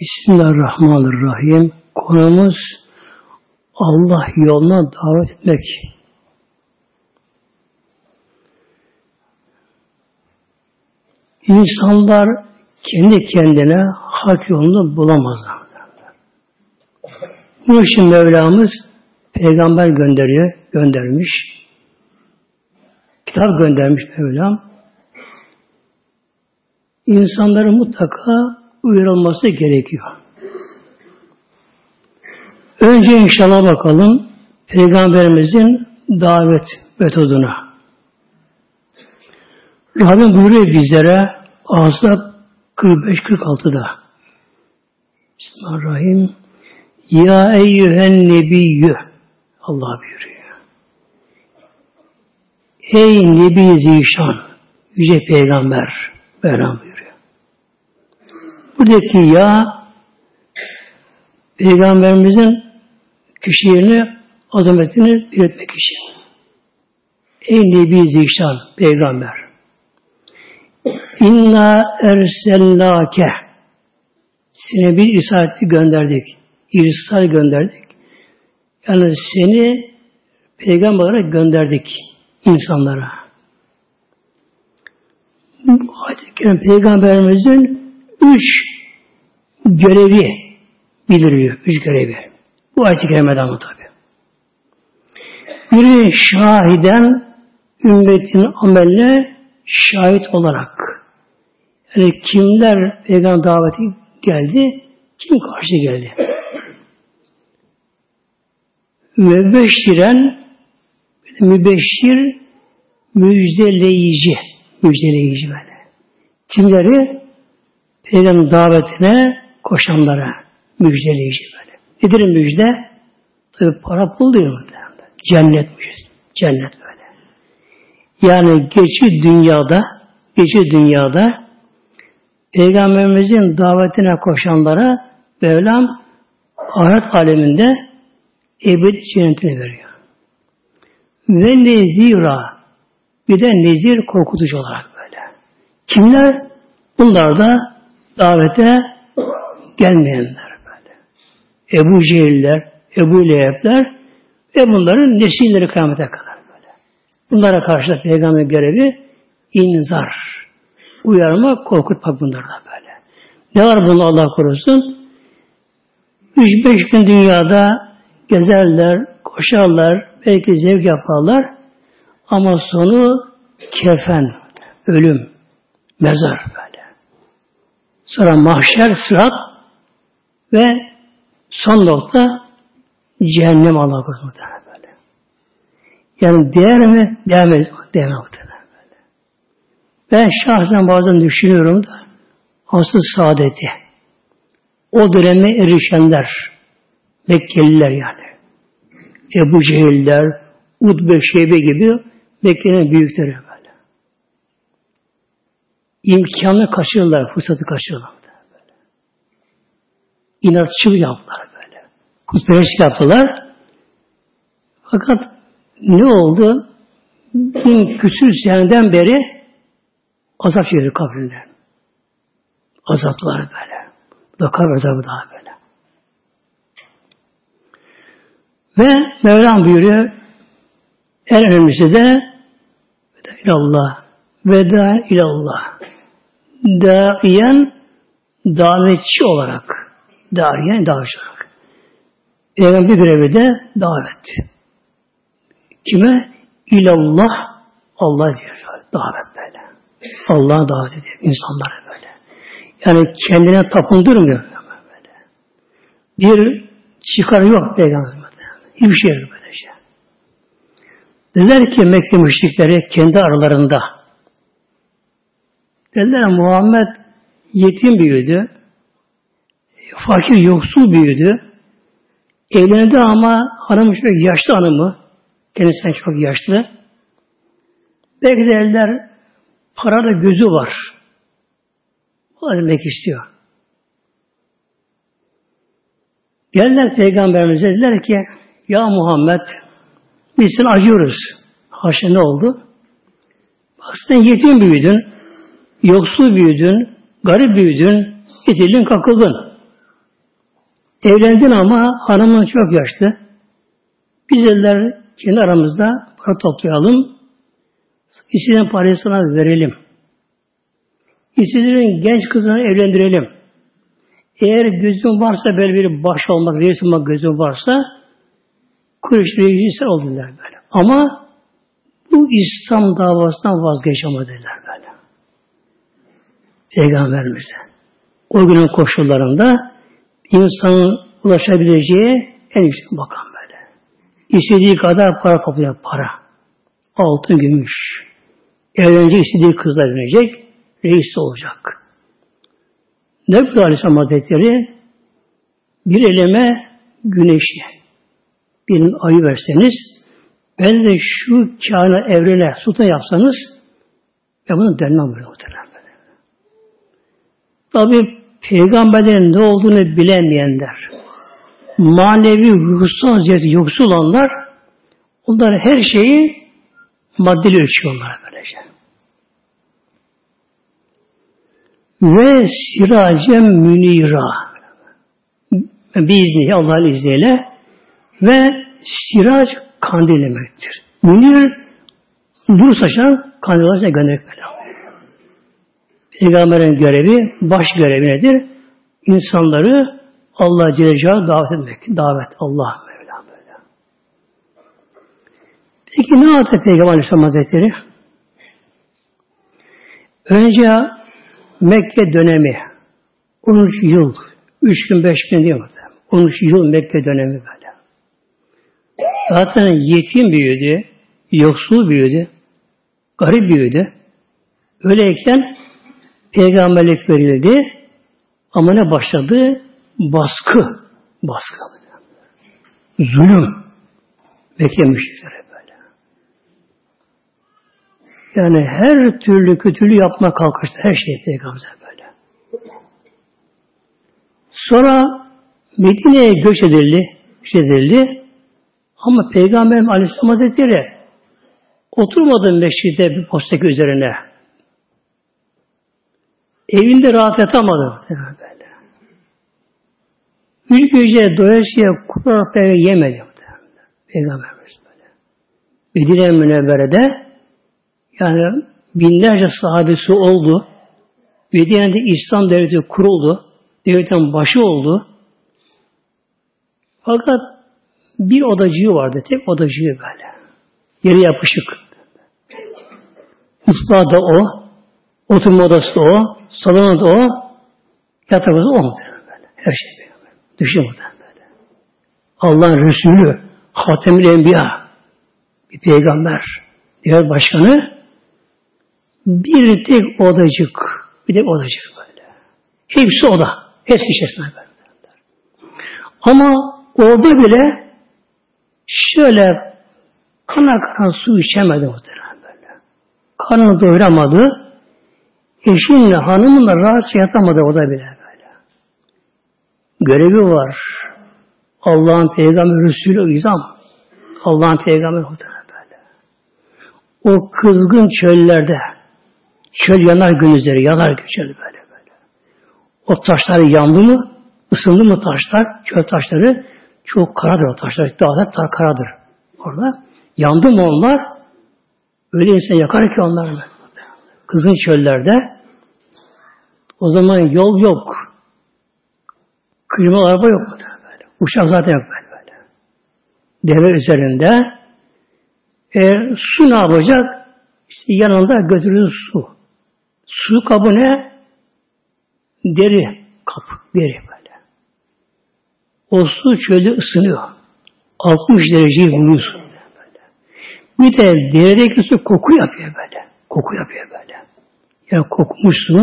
Bismillahirrahmanirrahim. Konumuz Allah yoluna davet etmek. İnsanlar kendi kendine hak yolunu bulamazlar. Bunun için Mevlamız peygamber gönderiyor, göndermiş. Kitap göndermiş Mevlam. İnsanları mutlaka uyarılması gerekiyor. Önce inşallah bakalım Peygamberimizin davet metoduna. Rabbim buyuruyor bizlere Ahzab 45-46'da Bismillahirrahmanirrahim Ya eyyühen nebiyyü Allah buyuruyor. Ey Nebi Zişan Yüce Peygamber buyuruyor. Buradaki ya Peygamberimizin kişiliğini, azametini belirtmek için. Ey Nebi Zişan, Peygamber. İnna ersellâke Sine bir risaleti gönderdik. İrsal gönderdik. Yani seni peygamber olarak gönderdik insanlara. Bu ayet peygamberimizin üç görevi bildiriyor. Üç görevi. Bu ayet-i kerimede ama tabi. Biri şahiden ümmetin ameline şahit olarak. Yani kimler peygamber daveti geldi, kim karşı geldi. Mübeşşiren mübeşşir müjdeleyici müjdeleyici böyle. Kimleri Peygamber davetine koşanlara müjdeleyici böyle. Nedir müjde? Tabi para pul değil muhtemelen. Cennet müjdesi. Cennet böyle. Yani geçi dünyada geçi dünyada Peygamberimizin davetine koşanlara Mevlam ahiret aleminde ebedi cennetini veriyor. Ve nezira bir de nezir korkutucu olarak böyle. Kimler? Bunlar da davete gelmeyenler böyle. Ebu Cehiller, Ebu Leheb'ler ve bunların nesilleri kıyamete kadar böyle. Bunlara karşı da peygamber görevi inzar. Uyarma, korkutmak bunlar da böyle. Ne var bunda Allah korusun? Üç beş gün dünyada gezerler, koşarlar, belki zevk yaparlar ama sonu kefen, ölüm, mezar böyle. Sonra mahşer, sırat ve son nokta cehennem Allah korusun böyle. Yani değer mi? Değmez. Değmez muhtemelen böyle. Ben şahsen bazen düşünüyorum da asıl saadeti o döneme erişenler Mekkeliler yani. Ebu Cehiller, Utbe Şeybe gibi Mekke'nin büyükleri. İmkanı kaçırırlar, fırsatı kaçırırlar. Böyle. İnatçı yaptılar böyle. Kutperest yaptılar. Fakat ne oldu? Bin küsür seneden beri azap yedi kabrinde. Azaplar böyle. Bu da kabir azabı daha böyle. Ve Mevlam buyuruyor en önemlisi de veda ilallah. Veda ilallah daiyen davetçi olarak daiyen davetçi olarak. Peygamber görevi de davet. Kime? İlallah Allah diyor. Davet böyle. Allah'a davet ediyor insanlara böyle. Yani kendine tapındırmıyor böyle. Bir çıkar yok peygamber. Hiçbir şey yok böyle şey. Dediler ki Mekke müşrikleri kendi aralarında Dediler Muhammed yetim büyüdü. Fakir yoksul büyüdü. Evlendi ama hanım çok yaşlı hanımı. Kendisinden çok yaşlı. Belki de eller parada gözü var. O demek istiyor. Geldiler Peygamberimize dediler ki Ya Muhammed biz seni acıyoruz. Haşa ne oldu? Bak sen yetim büyüdün. Yoksul büyüdün, garip büyüdün, itildin, kakıldın. Evlendin ama hanımın çok yaşlı. Biz eller kendi aramızda para toplayalım. İstediğin parayı sana verelim. İstediğin genç kızını evlendirelim. Eğer gözün varsa böyle bir baş olmak, reis olmak gözün varsa Kureyş reisi oldular böyle. Ama bu İslam davasından vazgeçemediler. Peygamberimize. O günün koşullarında insanın ulaşabileceği en yüksek makam böyle. İstediği kadar para toplayacak para. Altın, gümüş. Evlenecek, istediği kızla evlenecek, reis olacak. Ne kadar Aleyhisselam Hazretleri bir eleme güneşi, bir ayı verseniz, ben de şu kâna evrene sultan yapsanız, ben bunu dönmem böyle muhtemelen. Tabi peygamberlerin ne olduğunu bilemeyenler, manevi ruhsal ziyareti yoksul olanlar, onlar her şeyi maddeli ölçüyorlar böylece. Ve siracem münira biizni Allah'ın izniyle ve sirac kandil demektir. Münir nur saçan kandil olacak göndermek böyle. Peygamberin görevi, baş görevi nedir? İnsanları Allah Celle davet etmek. Davet Allah Mevla böyle. Peki ne yaptı Peygamber Aleyhisselam Hazretleri? Önce Mekke dönemi 13 yıl 3 gün 5 gün mi? 13 yıl Mekke dönemi böyle. Zaten yetim büyüdü, yoksul büyüdü, garip büyüdü. Öyleyken peygamberlik verildi ama ne başladı? Baskı. Baskı. Zulüm. Mekke müşriklere böyle. Yani her türlü kötülüğü yapma kalkıştı. Her şey peygamber böyle. Sonra Medine'ye göç edildi. Göç edildi. Ama Peygamber Aleyhisselam Hazretleri oturmadı meşride bir postaki üzerine. Evinde rahat yatamadı. Böyle. Bir gece doyasıya kurarak yemedi. Peygamberimiz böyle. Medine Münevvere'de yani binlerce sahabesi oldu. Medine'de İslam devleti kuruldu. Devletin başı oldu. Fakat bir odacığı vardı. Tek odacığı böyle. Yeri yapışık. Mutfağı da o. Oturma odası da o. Salonu da o. Yatak odası o muhtemelen. Her şey böyle. Düşün muhtemelen böyle. Allah'ın Resulü, Hatemül Enbiya, bir peygamber, diğer başkanı, bir tek odacık, bir tek odacık böyle. Hepsi oda. Hepsi içerisinde böyle. Ama orada bile şöyle kana kana su içemedi muhtemelen böyle. Karnını doyuramadı. Eşinle, hanımınla rahatça yatamadı o da bile böyle. Görevi var. Allah'ın peygamber Resulü İzam. Allah'ın peygamberi o da böyle. O kızgın çöllerde çöl yanar gün üzeri, yanar çöl böyle böyle. O taşlar yandı mı, ısındı mı taşlar, çöl taşları çok karadır o taşlar. Dağda hep karadır orada. Yandı mı onlar? Öyle insan yakar ki onlar. Kızın çöllerde o zaman yol yok. Kıyma araba yok. Böyle. Uçak zaten yok böyle. böyle. Deve üzerinde e, su ne yapacak? İşte yanında götürür su. Su kabı ne? Deri kapı. Deri böyle. O su çölde ısınıyor. 60 dereceyi buluyor su. Böyle. Bir de deredeki su koku yapıyor böyle. Koku yapıyor. Yani kokmuş su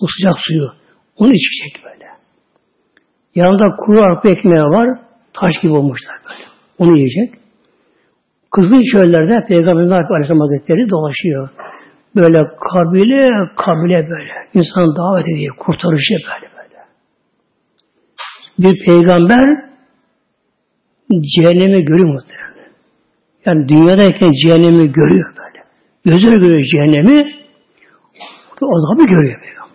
o sıcak suyu. Onu içecek böyle. Yanında kuru arpa ekmeği var. Taş gibi olmuşlar böyle. Onu yiyecek. Kızıl çöllerde Peygamber Aleyhisselam Hazretleri dolaşıyor. Böyle kabile kabile böyle. İnsan davet ediyor. Kurtarışı böyle böyle. Bir peygamber cehennemi görüyor muhtemelen. Yani dünyadayken cehennemi görüyor böyle. Gözleri görüyor cehennemi. O azabı görüyor peygamber.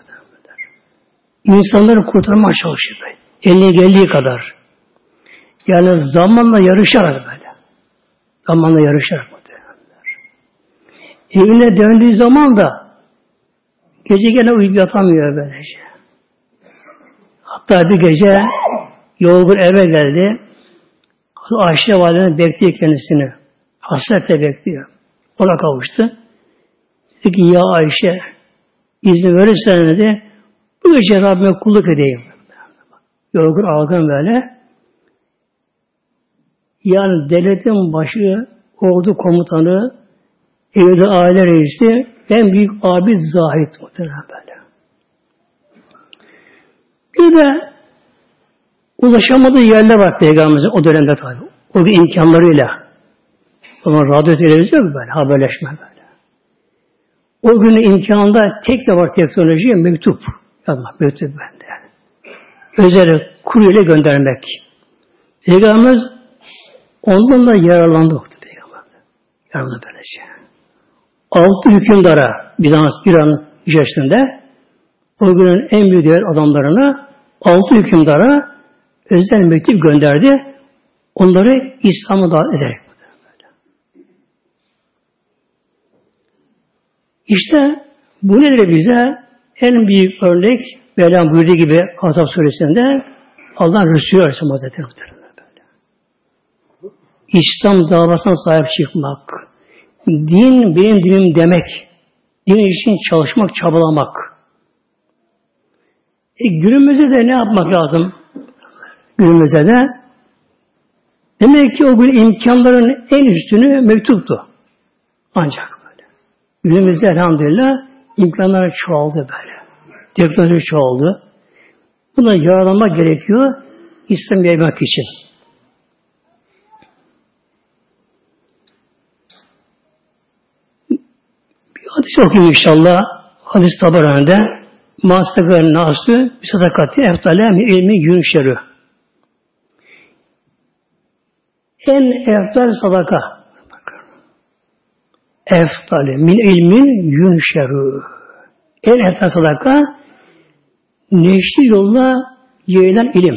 İnsanları kurtarmaya çalışıyor böyle. Eline geldiği kadar. Yani zamanla yarışarak böyle. Zamanla yarışarak muhtemelenler. Evine döndüğü zaman da gece gene uyuyup yatamıyor böylece. Hatta bir gece yorgun eve geldi. Ayşe validemiz bekliyor kendisini. Hasretle bekliyor. Ona kavuştu. Dedi ki ya Ayşe izin verirsen dedi bu gece Rabbime kulluk edeyim. Yorgun algın böyle. Yani devletin başı, ordu komutanı, evde aile reisi, en büyük abi zahit muhtemelen böyle. Bir de ulaşamadığı yerler var Peygamberimizin o dönemde tabi. O bir imkanlarıyla. Ama radyo televizyon böyle? Haberleşme böyle. O günün imkanında tek de var teknoloji mektup. Yazmak mektup bende. Özel kuryeyle göndermek. Peygamberimiz ondan da yararlandı. Peygamber. Yararlandı böylece. Altı hükümdara Bizans İran içerisinde o günün en büyük değer adamlarına altı hükümdara özel mektup gönderdi. Onları İslam'a davet ederek. İşte bu nedir bize? En büyük örnek Mevlam buyurduğu gibi Azap suresinde Allah Resulü Aleyhisselam Hazretleri böyle. İslam davasına sahip çıkmak, din benim dinim demek, din için çalışmak, çabalamak. E, günümüzde de ne yapmak lazım? Günümüzde de demek ki o gün imkanların en üstünü mektuptu. Ancak Günümüzde elhamdülillah imkanlar çoğaldı böyle. Teknoloji çoğaldı. Buna yararlanmak gerekiyor İslam yaymak için. Bir hadis okuyayım inşallah. Hadis tabaranda Mastakar nasü bir sadakati eftale mi ilmi yünşerü. En eftal sadaka efdali min ilmin yünşerü. En eftal sadaka neşri yolla yayılan ilim.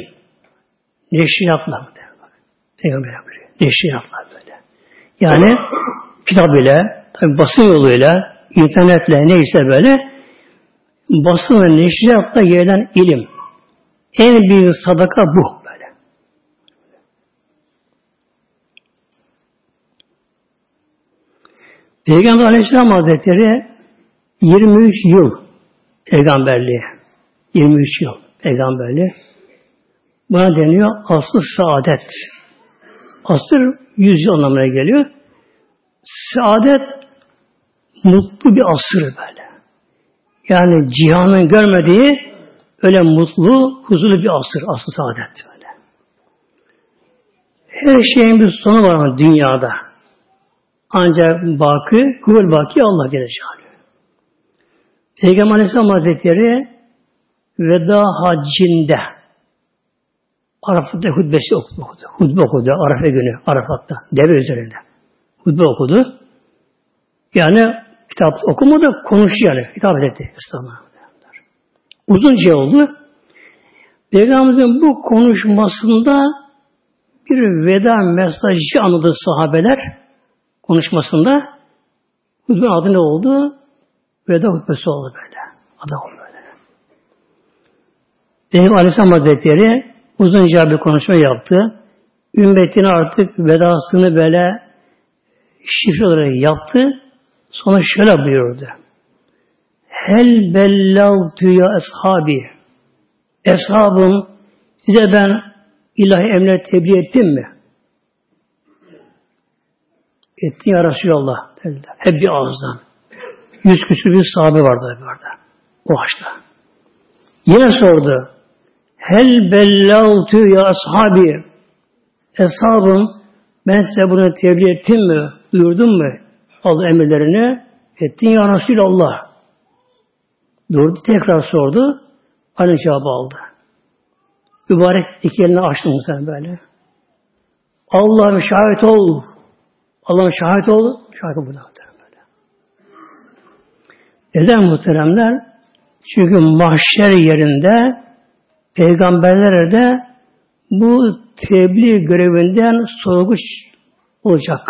Neşriyatla. Peygamber buyuruyor. Neşriyatla böyle. Yani kitap ile, tabi basın yoluyla, internetle neyse böyle basın ve neşriyatla yayılan ilim. En büyük sadaka bu. Peygamber Aleyhisselam Hazretleri 23 yıl peygamberliği. 23 yıl peygamberliği. Buna deniyor aslı saadet. Asır 100 yıl anlamına geliyor. Saadet mutlu bir asır böyle. Yani cihanın görmediği öyle mutlu, huzurlu bir asır, aslı saadet böyle. Her şeyin bir sonu var dünyada. Ancak baki, kuvvel baki Allah Celle Celaluhu. Peygamber Aleyhisselam Hazretleri veda haccinde Arafat'ta hutbesi okudu. Hutbe okudu Arafa günü, Arafat'ta, deve üzerinde. Hutbe okudu. Yani kitap okumadı, konuştu yani. Hitap etti. Uzunca oldu. Peygamberimizin bu konuşmasında bir veda mesajı anladı sahabeler konuşmasında hutbenin adı ne oldu? Veda hutbesi oldu böyle. Adı oldu böyle. Peygamber Aleyhisselam Hazretleri uzunca bir konuşma yaptı. Ümmetine artık vedasını böyle şifre olarak yaptı. Sonra şöyle buyurdu. Hel bellagtü ya eshabi. Eshabım size ben ilahi emre tebliğ ettim mi? Etti ya Resulallah dediler. Hep bir ağızdan. Yüz küsür bir sahabe vardı orada. O haçta. Yine sordu. Hel bellagtü ya ashabi. Eshabım ben size bunu tebliğ ettim mi? Duyurdum mu? Allah emirlerini. Ettin ya Resulallah. Durdu tekrar sordu. Aynı cevabı aldı. Mübarek iki elini açtı muhtemelen böyle. Allah'ım şahit ol. Allah'ın şahit oldu. Şahit oldu böyle. Neden muhteremler? Çünkü mahşer yerinde peygamberlere de bu tebliğ görevinden sorgu olacak.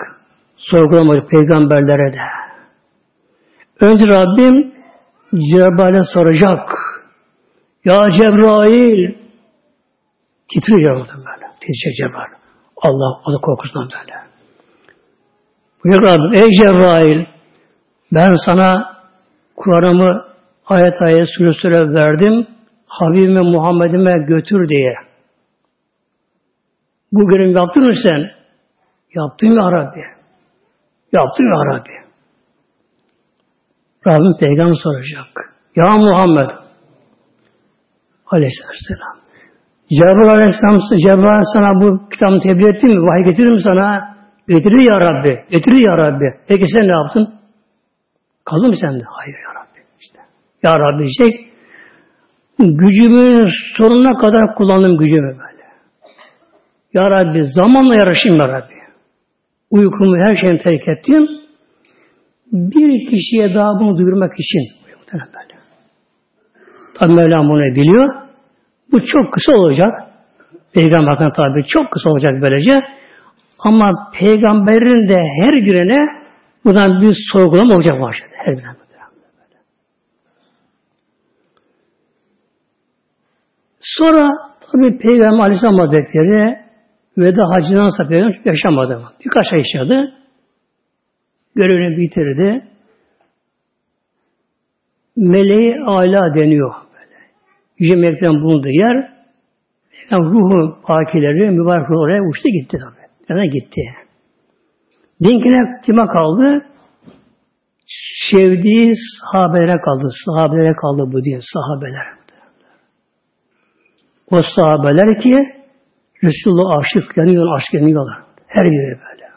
Sorgulamayacak peygamberlere de. Önce Rabbim Cebrail'e soracak. Ya Cebrail titriyor böyle. Titriyecek Cebrail. Allah o da korkusundan böyle. Buyur Rabbim, ey Cebrail ben sana Kur'an'ımı ayet ayet süre süre verdim. Habibime Muhammed'ime götür diye. Bu görevi yaptın mı sen? Yaptım ya Rabbi. Yaptım ya Rabbi. Rabbim peygamber soracak. Ya Muhammed Aleyhisselam. Cebrail Aleyhisselam, Cebrail sana bu kitabı tebliğ etti mi? Vahiy getirir mi sana? Getirir ya Rabbi. Getirir ya Rabbi. Peki sen ne yaptın? Kaldı mı sende? Hayır ya Rabbi. İşte. Ya Rabbi diyecek. Gücümün sonuna kadar kullandım gücümü böyle. Ya Rabbi zamanla yarışayım ya Rabbi. Uykumu her şeyimi terk ettim. Bir kişiye daha bunu duyurmak için. Tabi Mevlam bunu biliyor. Bu çok kısa olacak. Peygamber hakkında tabi çok kısa olacak böylece. Ama peygamberin de her birine buradan bir sorgulama olacak başladı. Her birine. Sonra tabi Peygamber Aleyhisselam Hazretleri veda hacından sonra Peygamber yaşamadı. Birkaç ay yaşadı. Görevini bitirdi. Meleği ala deniyor. Böyle. Yüce meleklerin bulunduğu yer ruhu pakileri, mübarek oraya uçtu gitti tabi. Yani gitti. Dinkine kime kaldı? Sevdiği sahabelere kaldı. Sahabelere kaldı bu din. Sahabeler. O sahabeler ki Resulullah aşık, yanıyor, aşk yanıyorlar. Her biri böyle.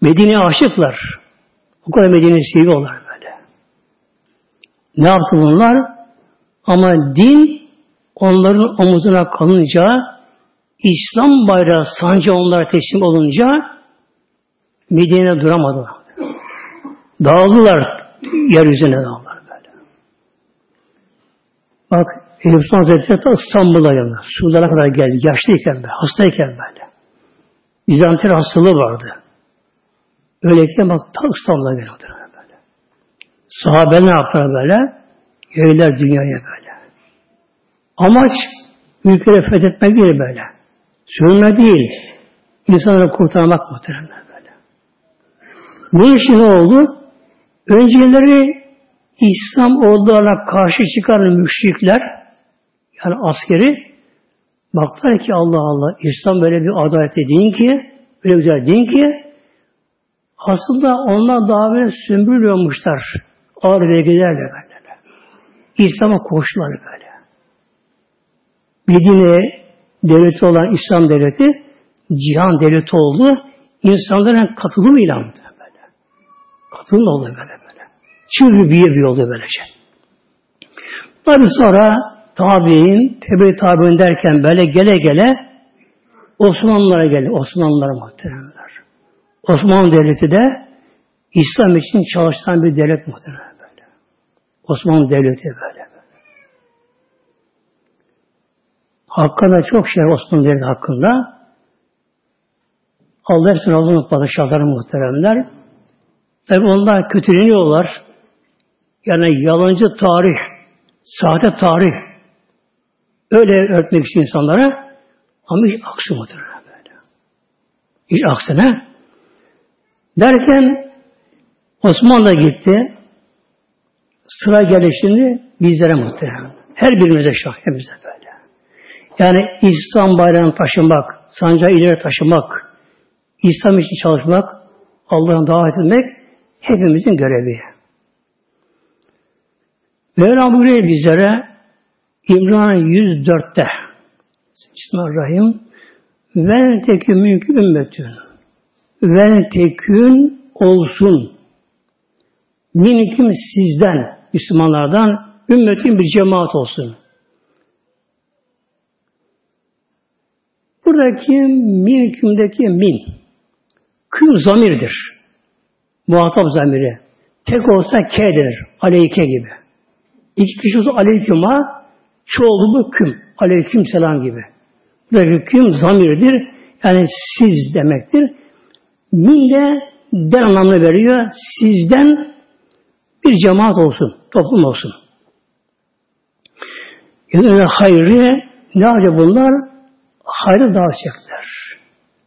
Medine'ye aşıklar. O kadar Medine'yi seviyorlar böyle. Ne yaptı bunlar? Ama din onların omuzuna kalınca İslam bayrağı sancı onlara teslim olunca Medine'de duramadılar. Dağıldılar yeryüzüne dağıldılar böyle. Bak Elif Sultan Hazretleri ta İstanbul'a geldi. Sudan'a kadar geldi. Yaşlıyken böyle, hastayken böyle. Bizantin hastalığı vardı. Öyleyken bak tam İstanbul'a geldi. Böyle. Sahabe ne yaptılar böyle? Yayılar dünyaya böyle. Amaç ülkeleri fethetmek değil böyle. Sürünme değil. İnsanları kurtarmak muhtemelen böyle. Ne oldu? Önceleri İslam ordularına karşı çıkan müşrikler yani askeri baktılar ki Allah Allah İslam böyle bir adaletli din ki böyle güzel din ki aslında onlar daha böyle sümbürülüyormuşlar ağır vergilerle böyle. İslam'a koştular böyle. Medine devleti olan İslam devleti cihan devleti oldu. İnsanların katılımı ilandı böyle. Katılım oldu böyle böyle. Çünkü bir bir oldu böylece. Tabi sonra tabi'in, tebe tabi'in derken böyle gele gele Osmanlılara geldi. Osmanlılara muhteremler. Osmanlı Devleti de İslam için çalışan bir devlet muhterem böyle. Osmanlı Devleti böyle. böyle. Hakkında çok şey Osmanlı Devleti hakkında. Allah hepsini Allah'ın padişahları muhteremler. Tabi onlar kötüleniyorlar. Yani yalancı tarih, sahte tarih Öyle öğretmek için insanlara ama hiç aksi muhtemelen böyle. Hiç aksine. Derken Osmanlı gitti. Sıra geldi şimdi bizlere muhtemelen. Her birimize şah, hepimize böyle. Yani İslam bayrağını taşımak, sancağı ileri taşımak, İslam için çalışmak, Allah'ın davet etmek hepimizin görevi. Mevlam buyuruyor bizlere İmran 104'te Bismillahirrahmanirrahim Vel tekün mümkün ümmetün Vel tekün olsun Minkim sizden Müslümanlardan ümmetin bir cemaat olsun. Buradaki minkümdeki min küm zamirdir. Muhatap zamiri. Tek olsa ke denir. Aleyke gibi. İki kişi olsa aleyküma Çoğulu bu küm. Aleyküm selam gibi. Buradaki küm zamirdir. Yani siz demektir. Min de den anlamını veriyor. Sizden bir cemaat olsun. Toplum olsun. Yani hayrı ne yapacak bunlar? Hayrı dağıtacaklar.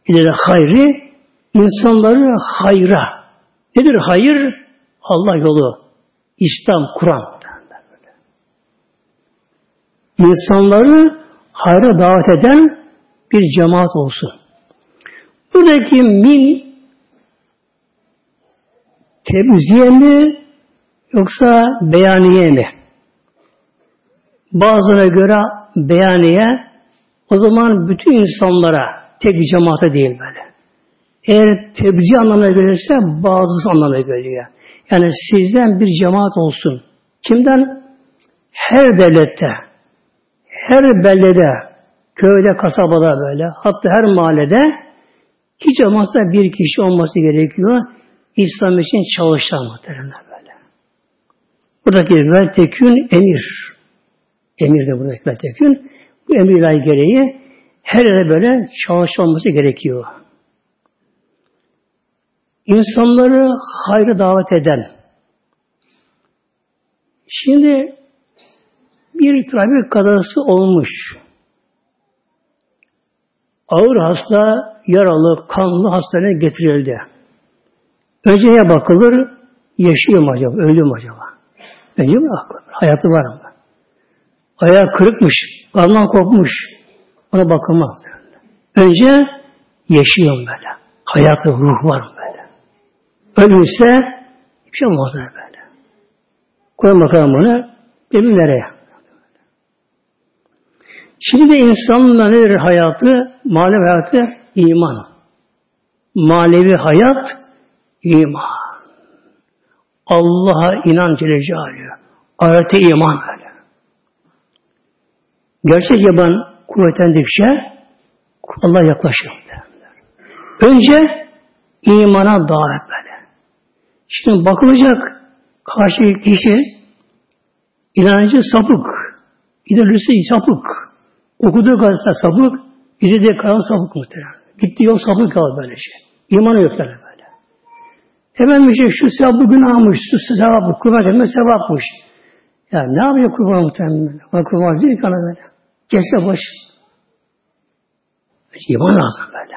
İleri hayrı insanları hayra. Nedir hayır? Allah yolu. İslam, Kur'an. İnsanları hayra davet eden bir cemaat olsun. Buradaki min tebziye mi yoksa beyaniye mi? Bazılarına göre beyaniye o zaman bütün insanlara tek bir cemaate değil böyle. Eğer tebzi anlamına gelirse bazı anlamına geliyor. Yani sizden bir cemaat olsun. Kimden? Her devlette, her beldede, köyde, kasabada böyle, hatta her mahallede hiç olmazsa bir kişi olması gerekiyor. İslam için çalışan muhtemelen böyle. Buradaki vel tekün emir. Emir de buradaki vel tekün. Emir ilahi gereği her yere böyle çalışılması gerekiyor. İnsanları hayrı davet eden. Şimdi bir trafik kazası olmuş. Ağır hasta, yaralı, kanlı hastaneye getirildi. Önce ya bakılır, yaşıyor mu acaba, öldü mü acaba? Mi aklı? Hayatı var mı? Ayağı kırıkmış, karnından kopmuş. Ona bakılmaz. Önce yaşıyor böyle? Hayatı, ruh var böyle? Ölürse hiçbir şey olmaz böyle. Koyun bakalım bunu, emin nereye? Şimdi de insanın nedir hayatı? Manevi hayatı iman. Manevi hayat iman. Allah'a inan Celle Celaluhu. Ahirete iman böyle. Gerçek yaban kuvvetlendikçe Allah yaklaşıyor. Önce imana davet böyle. Şimdi bakılacak karşı kişi inancı sapık. İdolisi sapık. Okuduğu gazete sapık, izlediği kanal sapık muhtemelen. Gittiği yol sapık kaldı böyle şey. İmanı yok böyle böyle. Efendim işte şu sevabı günahmış, şu sevabı kurban etme sevapmış. Ya ne yapıyor kurban muhtemelen? Kurban değil kana böyle. Kesse boş. İman lazım böyle.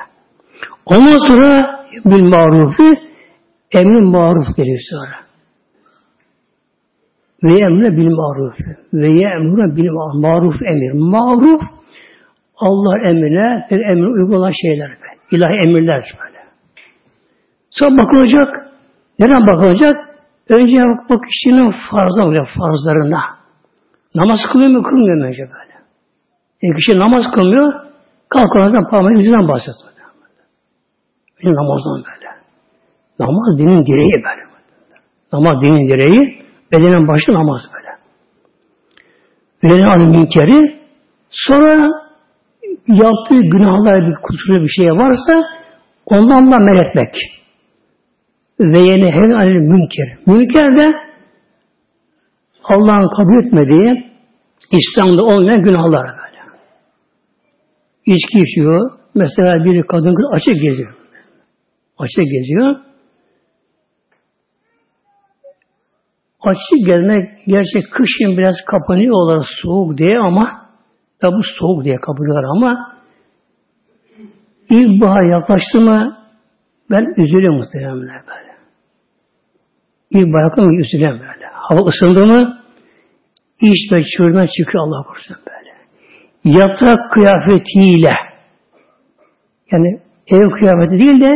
Ondan sonra bil marufi emrin maruf geliyor sonra. Ve emre bil maruf. Ve emre bil maruf. Emir. Maruf Allah emrine bir emri uygulanan şeyler. Böyle. İlahi emirler böyle. Sonra bakılacak. Neden bakılacak? Önce bak kişinin farzına oluyor, farzlarına. Namaz kılıyor mu, kılmıyor mu önce böyle? E kişi namaz kılmıyor, kalkanızdan parmağı yüzünden bahsediyor. Önce namazdan böyle. Namaz dinin direği böyle. Namaz dinin direği, bedenin başı namaz böyle. Bedenin adı minkeri, sonra yaptığı günahlar bir kusuru bir şey varsa ondan da men etmek. Ve yeni her anil münker. Münker de Allah'ın kabul etmediği İslam'da olmayan günahlar böyle. İçki içiyor. Mesela bir kadın kız açık geziyor. Açık geziyor. Açık gezmek gerçek kışın biraz kapanıyor olarak soğuk diye ama Tabi soğuk diye kabul ediyorlar ama ilkbahar yaklaştı mı ben üzülüyorum muhteremler böyle. İlkbahar yaklaştı mı üzülüyorum böyle. Hava ısındı mı iş ve çürüme çıkıyor Allah korusun böyle. Yatak kıyafetiyle yani ev kıyafeti değil de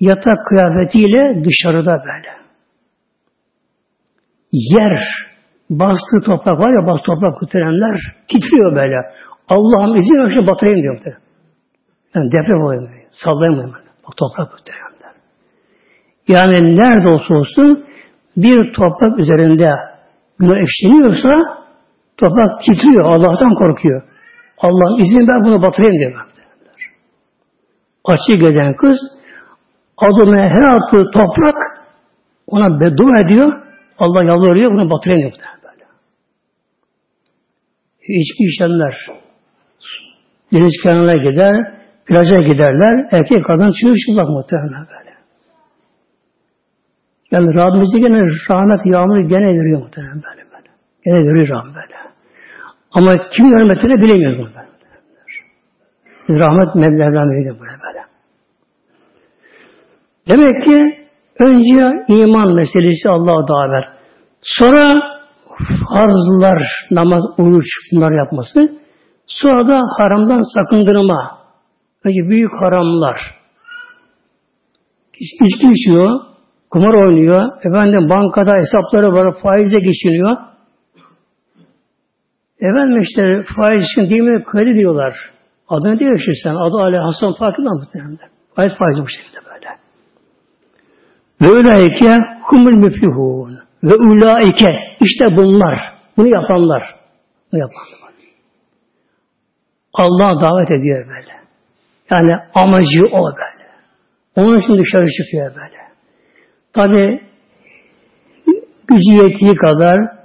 yatak kıyafetiyle dışarıda böyle. Yer bastığı toprak var ya bastı toprak kuturenler titriyor böyle. Allah'ım izin ver şunu batırayım diyor. Yani deprem oluyor. Sallayamıyorum. Bak toprak kuturenler. Yani nerede olsa olsun bir toprak üzerinde günah eşleniyorsa toprak titriyor. Allah'tan korkuyor. Allah'ım izin ver bunu batırayım diyor. Açık gelen kız adına her attığı toprak ona beddua ediyor. Allah yalvarıyor bunu batırayım diyor. Böyle. içki içenler deniz kenarına gider, plaja giderler, erkek kadın çırılçıplak muhtemelen böyle. Yani Rabbimize gene rahmet yağmuru gene veriyor muhtemelen böyle. Gene veriyor rahmet böyle. Ama kim hürmetini bilemiyoruz bunu. Rahmet Mevlam veriyor böyle böyle. Demek ki önce iman meselesi Allah'a davet. Sonra farzlar, namaz, oruç bunlar yapması. Sonra da haramdan sakındırma. Önce büyük haramlar. İçki içiyor, kumar oynuyor, efendim bankada hesapları var, faize geçiriyor. Efendim işte faiz için değil mi kredi diyorlar. Adını değiştirsen, adı Ali Hasan farkında mı? Faiz faiz bu şekilde böyle. Ve ulaike humul müflihun. Ve ulaike işte bunlar. Bunu yapanlar. Bunu yapanlar. Allah davet ediyor böyle. Yani amacı o böyle. Onun için dışarı çıkıyor böyle. Tabi gücü yettiği kadar,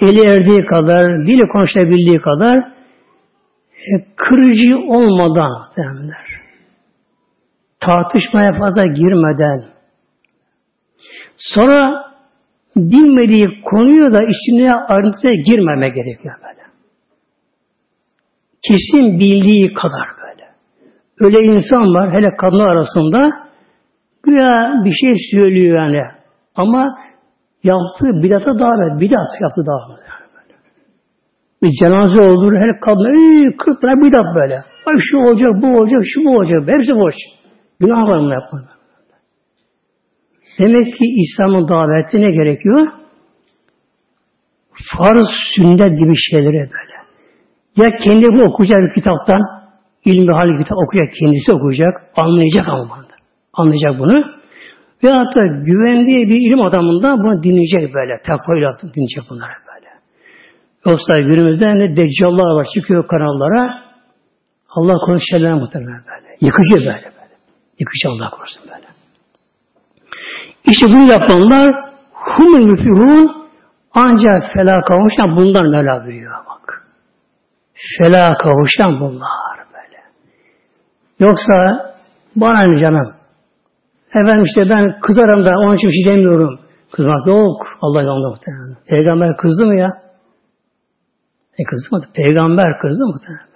eli erdiği kadar, dili konuşabildiği kadar e, kırıcı olmadan derler. Tartışmaya fazla girmeden sonra bilmediği konuyu da içine ayrıntıya girmeme gerekiyor böyle. Kesin bildiği kadar böyle. Öyle insan var hele kadınlar arasında güya bir şey söylüyor yani. Ama yaptığı bidata davet, bidat yaptı davet. Bir cenaze olur, hele kadınlar, ee, 40 tane bidat böyle. Ay şu olacak, bu olacak, şu bu olacak. Hepsi boş. Günah var mı yapmadı? Demek ki İslam'ın daveti ne gerekiyor? Farz, sünnet gibi şeylere böyle. Ya kendi bu okuyacak bir kitaptan, ilmi hal kitap okuyacak, kendisi okuyacak, anlayacak ama anlayacak bunu. Ve hatta güvendiği bir ilim adamından bunu dinleyecek böyle. Takvayla dinleyecek bunları böyle. Yoksa günümüzde ne deccallar var çıkıyor kanallara. Allah korusun şeyler muhtemelen böyle. Yıkıcı böyle böyle. Yıkıcı Allah korusun böyle. İşte bunu yapanlar humul müfihun ancak felah kavuşan bundan Mevla biliyor bak. Felah kavuşan bunlar böyle. Yoksa bana canım? Efendim işte ben kızarım da onun için bir şey demiyorum. Kızmak yok. Allah yolunda muhtemelen. Peygamber kızdı mı ya? E kızdı mı? Peygamber kızdı mı muhtemelen?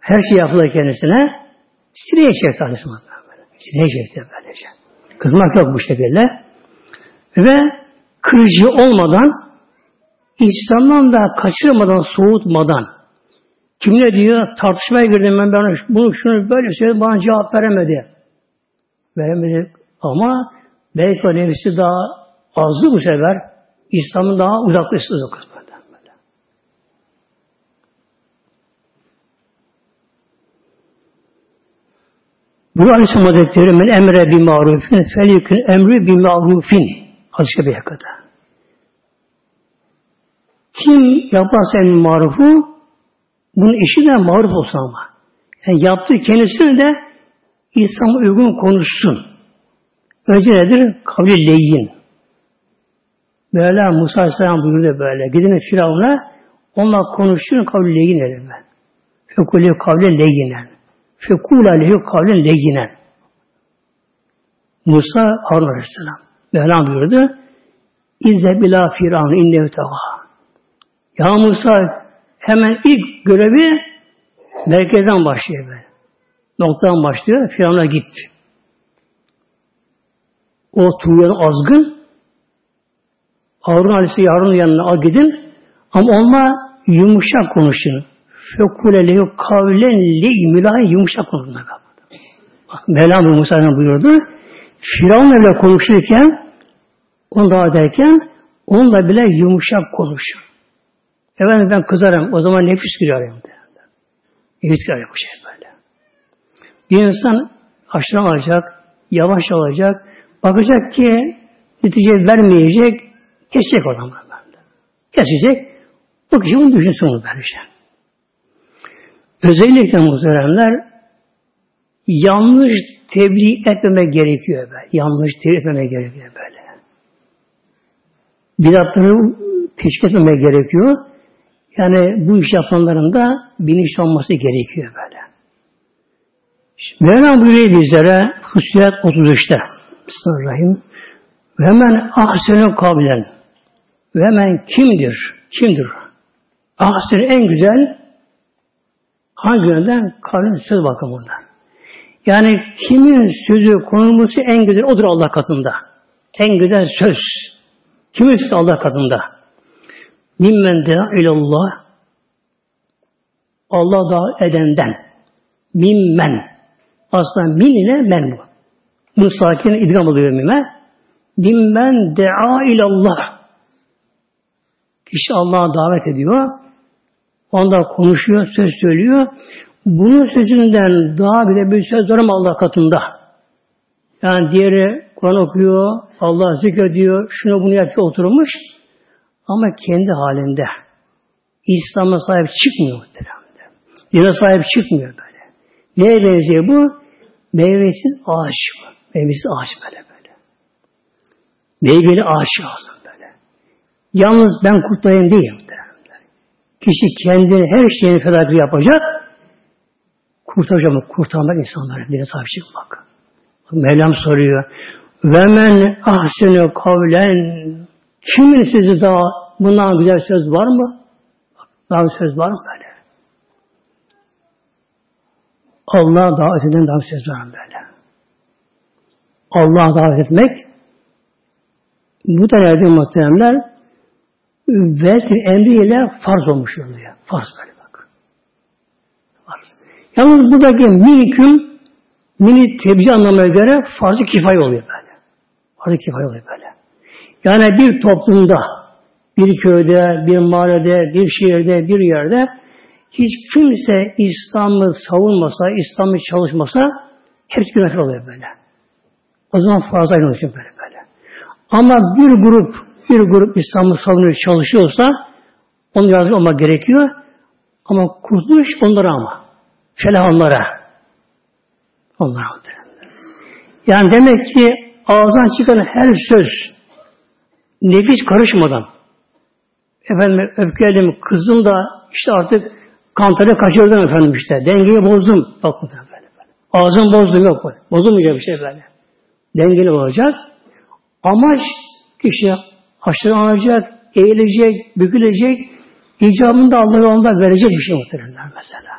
Her şey yapılır kendisine. Sineye çekti aleyhisselam. Sineye çekti böylece. Kızmak yok bu şekilde. Ve kırıcı olmadan İslam'dan da kaçırmadan, soğutmadan kim diyor? Tartışmaya girdim ben, ben bunu şunu böyle söyledim bana cevap veremedi. Veremedi ama belki o nefsi daha azdı bu sefer. İslam'ın daha uzaklaştı o kısmından böyle. Bu Aleyhisselam Hazretleri men emre bi marufin felikün emri bi marufin hadis-i kadar. Kim yaparsa en marufu bunun işi de maruf olsun ama. Yani yaptığı kendisini de İslam'a uygun konuşsun. Önce nedir? Kavli leyyin. Böyle Musa Aleyhisselam buyurdu böyle. Gidin Firavun'a onunla konuşun kavli leyyin dedi ben. Fekule kavli leyyinen. Fekul aleyhi kavli leyyinen. Musa Harun Aleyhisselam. Mevlam buyurdu. İzze bila firavun innehu teva. Ya Musa hemen ilk görevi merkezden başlıyor böyle. Noktadan başlıyor. Firavun'a gitti. O tuğyan azgın Harun Aleyhisselam Harun'un yanına al gidin ama onunla yumuşak konuşun. Fekule lehu kavlen li mülahi yumuşak konuşun. Bak Mevlam Musa'dan buyurdu. Firavun'la bile konuşurken onu da ederken onunla bile yumuşak konuşun. Efendim ben kızarım. O zaman nefis giriyor araya. Nefis giriyor bu şey. Bir insan aşırı alacak, yavaş alacak, bakacak ki netice vermeyecek, kesecek o zaman. Kesecek, bu kişi bunu düşünsün onu böylece. Özellikle muhteremler yanlış tebliğ etmeme gerekiyor böyle. Yanlış tebliğ etmeme gerekiyor böyle. Bidatları teşkil etmeme gerekiyor. Yani bu iş yapanların da bilinçli olması gerekiyor böyle. Mevlam buyuruyor bizlere Fussilet 33'te Bismillahirrahmanirrahim ve hemen ahsenü kavlen ve hemen kimdir? Kimdir? Ahsenü en güzel hangi yönden? Kavlen söz bakımından. Yani kimin sözü konulması en güzel odur Allah katında. En güzel söz. Kimin sözü Allah katında? Mimmen de ilallah Allah da edenden. Mimmen. Aslında min ile men bu. Bunu sakin idgam oluyor mime. Mimmen dea ilallah. Kişi Allah'a davet ediyor. Onda konuşuyor, söz söylüyor. Bunun sözünden daha bile bir söz var mı Allah katında? Yani diğeri Kur'an okuyor, Allah zikrediyor, şunu bunu yapıyor, oturmuş. Ama kendi halinde. İslam'a sahip çıkmıyor muhtemelen. Dine sahip çıkmıyor böyle. Neye benziyor bu? Meyvesiz ağaç. Meyvesiz ağaç böyle böyle. Meyveli ağaç lazım böyle. Yalnız ben kurtarayım değil. Kişi kendini her şeyini feda yapacak, kurtaracağım, kurtarmak insanları dine sahip çıkmak. Mevlam soruyor. Ve men ahsenu kavlen kimin sözü daha bundan güzel söz var mı? Daha söz var mı böyle? Allah'a davet eden daha söz var böyle? Allah'a davet etmek bu da nerede muhteremler ve emriyle farz olmuş oluyor. Farz böyle bak. Farz. Yalnız buradaki miniküm mini tebliğ anlamına göre farz-ı kifay oluyor böyle. Farz-ı kifay oluyor böyle. Yani bir toplumda, bir köyde, bir mahallede, bir şehirde, bir yerde hiç kimse İslam'ı savunmasa, İslam'ı çalışmasa hepsi günahkar oluyor böyle. O zaman farz aynı oluyor böyle böyle. Ama bir grup, bir grup İslam'ı savunuyor, çalışıyorsa onun yardımcı olmak gerekiyor. Ama kurtuluş onlara ama. Felah onlara. Onlara Yani demek ki ağızdan çıkan her söz nefis karışmadan efendim öfkeledim, kızdım da işte artık kantarı kaçırdım efendim işte. Dengeyi bozdum. Bak bu böyle böyle. Ağzım bozdum yok böyle. Bozulmayacak bir şey böyle. Dengeli olacak. Amaç kişi haşlanacak, eğilecek, bükülecek, icabını da Allah yolunda verecek bir şey muhtemelen mesela.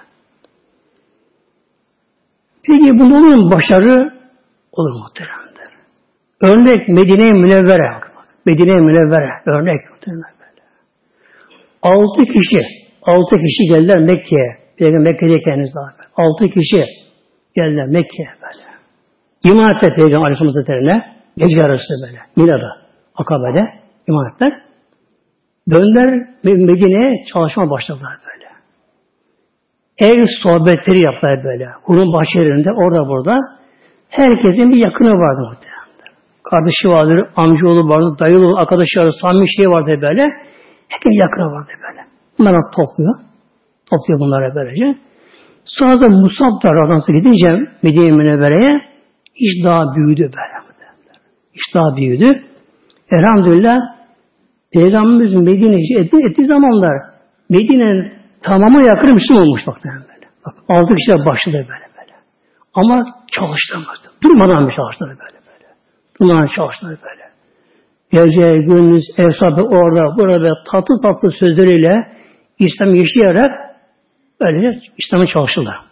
Peki bunun olur mu başarı? Olur muhteremdir. Örnek Medine-i Münevvere. Medine-i Münevvere örnek muhtemelen. Altı kişi, altı kişi geldiler Mekke'ye. Peygamber Mekke'deyken daha böyle. Altı kişi geldiler Mekke'ye böyle. İman ettiler Peygamber Aleyhisselam Hazretleri'ne. Gece arası böyle. Mina'da, Akabe'de iman ettiler. Döndüler Medine'ye çalışma başladılar böyle. Ev sohbetleri yaptılar böyle. Hurun bahçelerinde orada burada. Herkesin bir yakını vardı muhtemelen. Kardeşi vardır, amcaoğlu vardır, dayıoğlu, arkadaşı vardır, samimi şey vardı böyle. Herkes yakını vardı böyle. Bunları topluyor. Topluyor bunları böylece. Sonra da Musab da Radansı gidince Medine Münevvere'ye iş daha büyüdü böyle. İş daha büyüdü. Elhamdülillah Peygamberimiz Medine'ye etti, ettiği zamanlar Medine'nin tamamı yakın Müslüman olmuş bak böyle. Bak altı kişiler başladı böyle böyle. Ama çalıştırmadı. Durmadan bir çalıştırdı böyle böyle. Durmadan çalıştırdı böyle. Gece, gündüz, hesabı orada, burada tatlı tatlı sözleriyle İslam yaşayarak böylece İslam'ı çalıştılar.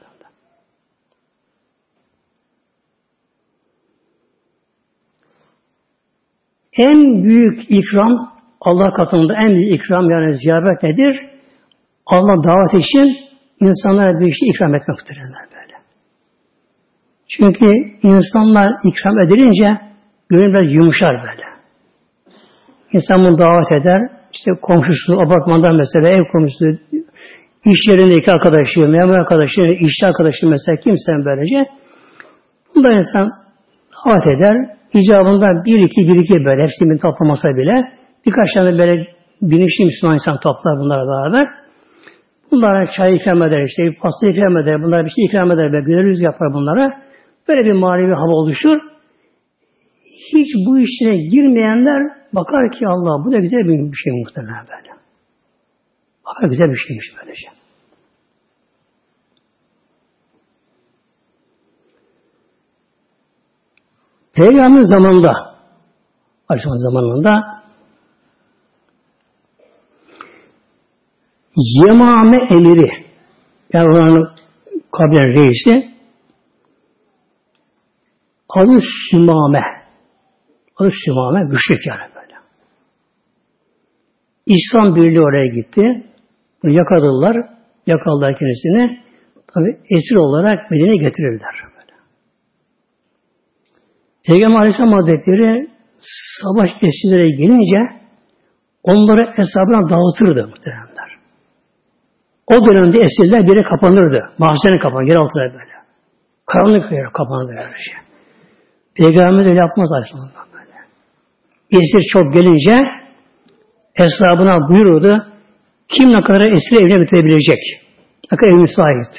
En büyük ikram Allah katında en büyük ikram yani ziyaret nedir? Allah davet için insanlara bir şey ikram etmektir böyle. Çünkü insanlar ikram edilince gönül biraz yumuşar böyle. İnsan bunu davet eder. İşte komşusu, apartmandan mesela ev komşusu, iş yerindeki arkadaşı, memur arkadaşı, işçi arkadaşı mesela kimsen böylece. Bunda insan davet eder. İcabında bir iki, bir iki böyle hepsinin toplamasa bile birkaç tane böyle bilinçli Müslüman insan toplar bunlara beraber. Bunlara çay ikram eder, işte pasta ikram eder, bunlara bir şey ikram eder, böyle güler yapar bunlara. Böyle bir manevi hava oluşur. Hiç bu işine girmeyenler bakar ki Allah bu da güzel bir şey muhtemelen böyle. Bakın güzel bir şeymiş böylece. Peygamber zamanında Aleyhisselam zamanında Yemame emiri yani oranın kabilenin reisi adı Sümame adı Sümame müşrik yani. İslam Birliği oraya gitti. Bunu yakaladılar. Yakaladılar kendisini. Tabi esir olarak Medine'ye getirirler. Peygamber Aleyhisselam Hazretleri savaş esirlere gelince onları hesabına dağıtırdı muhtemelenler. O dönemde esirler biri kapanırdı. Mahzene kapanır, yer altına böyle. Karanlık yer kapanırdı böyle şey. Peygamber öyle yapmaz Aleyhisselam böyle. Esir çok gelince hesabına buyururdu. Kim ne kadar esir evine götürebilecek? Ne kadar ev müsait.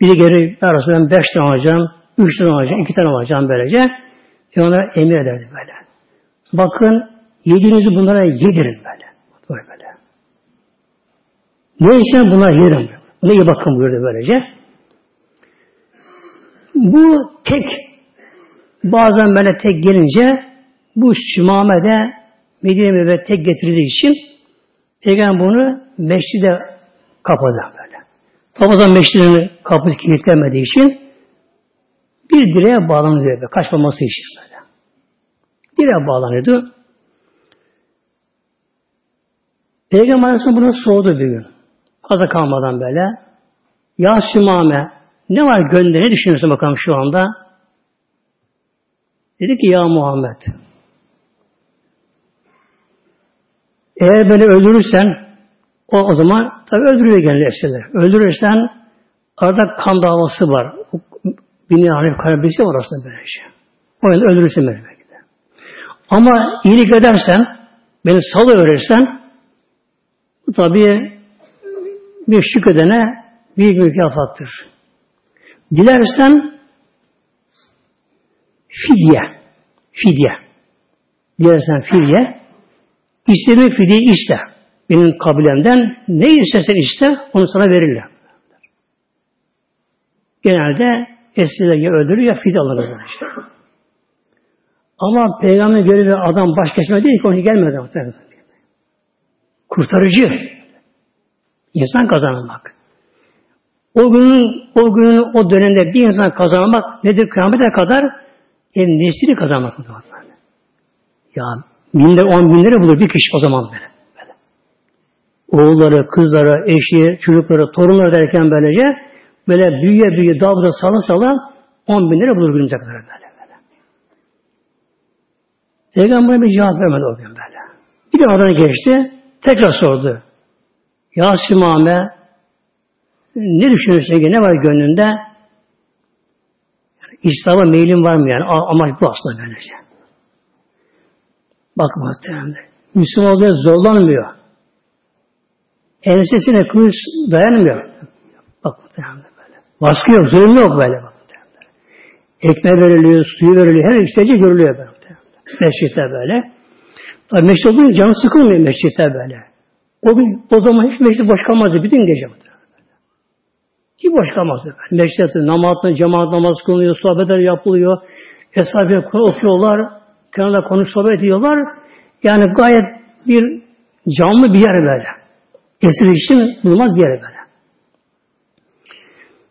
Biri geri arası ben beş tane alacağım, üç tane alacağım, iki tane alacağım böylece. Ve onlara emir ederdi böyle. Bakın yediğinizi bunlara yedirin böyle. Böyle. Neyse buna yerim. Buna iyi bakın buyurdu böylece. Bu tek bazen böyle tek gelince bu Sümame de Medine ve tek getirdiği için Peygamber bunu meşride kapadı böyle. Ramazan meşridini kapı kilitlemediği için bir direğe bağlanıyordu kaçmaması için böyle. Direğe bağlanıyordu. Peygamber Aleyhisselam buna sordu bir gün. Fazla kalmadan böyle. Ya Sümame ne var gönlünde ne düşünüyorsun bakalım şu anda? Dedi ki ya Muhammed eğer beni öldürürsen o, o zaman tabi öldürüyor genelde esirler. Öldürürsen arada kan davası var. Bini Hanif kalbisi var aslında böyle şey. O yüzden öldürürsün beni belki. Ama iyilik edersen, beni salı verirsen bu tabi bir şükredene büyük mükafattır. Dilersen fidye. Fidye. Dilersen fidye. İstediğin fidye iste. Benim kabilemden ne istersen iste onu sana verirler. Genelde esirler ya öldürür ya fidye alırlar. Işte. Ama peygamber görevi adam baş kesme değil ki onu gelmedi. Kurtarıcı. İnsan kazanmak. O günün, o günün, o dönemde bir insan kazanmak nedir kıyamete kadar? Yani neslini kazanmak mıdır? Ya binler, on binleri bulur bir kişi o zaman böyle. böyle. Oğulları, kızları, eşi, çocukları, torunları derken böylece böyle büyüye büyüye dalga sala sala on binleri bulur günümüze kadar böyle. böyle. Peygamber bir cevap vermedi o gün böyle. Bir de oradan geçti. Tekrar sordu. Ya Sümame ne düşünüyorsun ki? Ne var gönlünde? Yani İslam'a meylin var mı yani? Amaç bu aslında böylece. Bak muhtemelen. Müslüman oluyor zorlanmıyor. Ensesine kılıç dayanmıyor. Bak muhtemelen böyle. Baskı yok, zulüm yok böyle bak muhtemelen. Ekmeği veriliyor, suyu veriliyor, her isteyece görülüyor böyle muhtemelen. Meşritte böyle. Tabi meşrit olunca canı sıkılmıyor meşritte böyle. O gün o zaman hiç meclis boş kalmazdı bütün gece. Hiç boş kalmazdı. Meclis namazda cemaat namaz kılınıyor, sohbetler yapılıyor. Hesabı okuyorlar, kenarda konuş sohbet ediyorlar. Yani gayet bir canlı bir yer böyle. Esir için bulmaz bir yer böyle.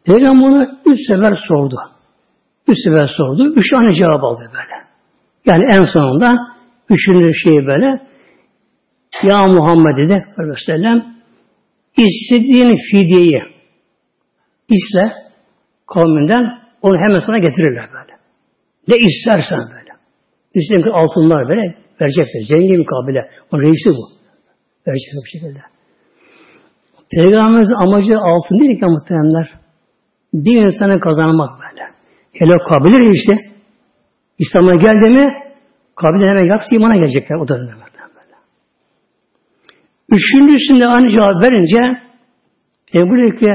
Peygamber onu üç sefer sordu. Üç sefer sordu. Üç tane cevap aldı böyle. Yani en sonunda üçüncü şeyi böyle ya Muhammed dedi sallallahu aleyhi ve sellem istediğin fidyeyi iste kavminden onu hemen sana getirirler böyle. Ne istersen böyle. İstediğin altınlar böyle verecekler. Zengin bir kabile. O reisi bu. Verecek bu şekilde. Peygamberimizin amacı altın değil ki muhteremler. Bir insanı kazanmak böyle. Hele kabile reisi İslam'a geldi mi kabile hemen yapsa imana gelecekler o dönemde. Üçüncüsünde aynı cevap verince Ebu ki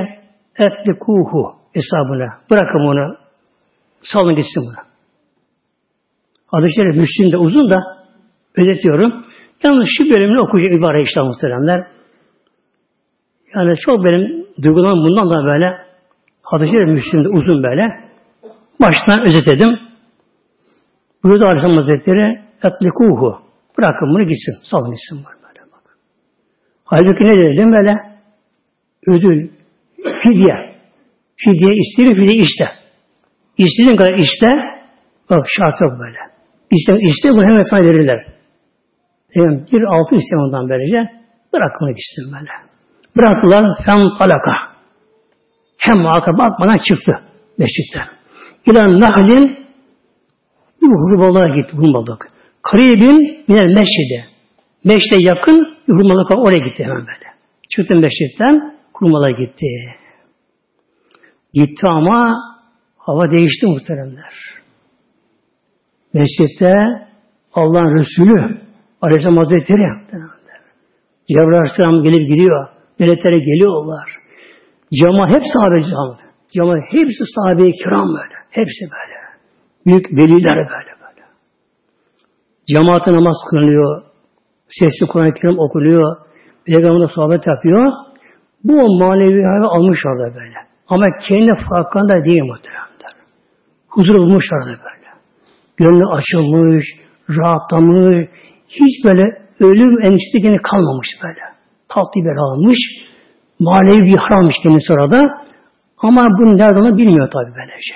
etli kuhu hesabına. Bırakın onu. Salın gitsin buna. Hadis-i Şerif Müslim'de uzun da ödetiyorum. Yalnız şu bölümünü okuyacağım ibare işte muhteremler. Yani çok benim duygularım bundan da böyle hadisi Müslüm'de uzun böyle. Baştan özetledim. Buyurdu Aleyhisselam Hazretleri etlikuhu. Bırakın bunu gitsin. Salın gitsin. Böyle bak. Halbuki ne dedim böyle? Ödül, fidye. Fidye isterim, fidye iste. İstediğin kadar iste. Bak şart yok böyle. İste, iste bunu hemen sana verirler. Dedim, bir altın istem ondan böylece. Bırakın gitsin böyle. Bıraktılar. Fem talaka. Hem muhakkak bana çıktı. Mescitten. İlan nahlin bir hurmalığa gitti. Hurmalık. Karibin minel meşride. Meşte yakın bir. Oraya gitti hemen böyle. Çıktı meşritten hurmalığa gitti. Gitti ama hava değişti muhteremler. Mescitte Allah'ın Resulü Aleyhisselam Hazretleri Cebrail Aleyhisselam gelip gidiyor. Melekleri geliyorlar. Cama hep sahabe cama. Cama hepsi sahabe-i kiram böyle. Hepsi böyle. Büyük veliler böyle böyle. Cemaate namaz kılınıyor. Sesli Kur'an-ı Kerim okuluyor. Peygamber'e sohbet yapıyor. Bu manevi hali almış orada böyle. Ama kendi farkında değil muhteremler. Huzur bulmuş böyle. Gönlü açılmış, rahatlamış, hiç böyle ölüm endişesi kalmamış böyle. Tatlı bir almış, manevi bir haralmış kendisi orada. Ama bunu nerede onu bilmiyor tabi böylece.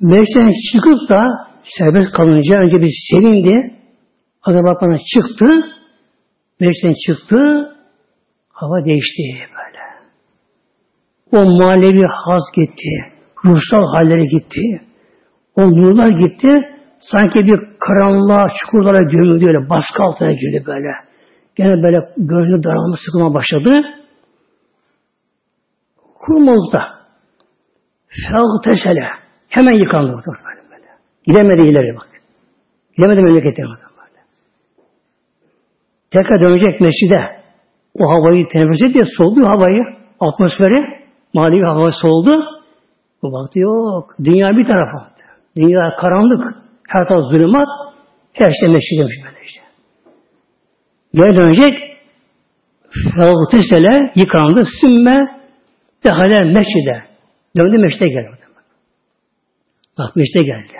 Meclisten çıkıp da serbest kalınca önce bir sevindi. Acaba bana çıktı. Meclisten çıktı. Hava değişti böyle. O manevi haz gitti. Ruhsal halleri gitti. O nurlar gitti. Sanki bir karanlığa, çukurlara gömüldü öyle. Baskı altına girdi böyle. Gene böyle gönlü daralma, sıkılma başladı. Kurmalıkta. Feltesele. Hemen yıkandı muhtemelen böyle. Gidemedi ileri bak. Gidemedi memlekete böyle. Tekrar dönecek mescide. O havayı teneffüs etti, soldu havayı, atmosferi, manevi hava soldu. Bu baktı yok. Dünya bir tarafa. Dünya karanlık. Her taraf zulümat. Her şey meşgul böyle işte. Geri dönecek. Felgutesele yıkandı. Sümme dehale meşide. Döndü meşide geldi. Bak meşide geldi.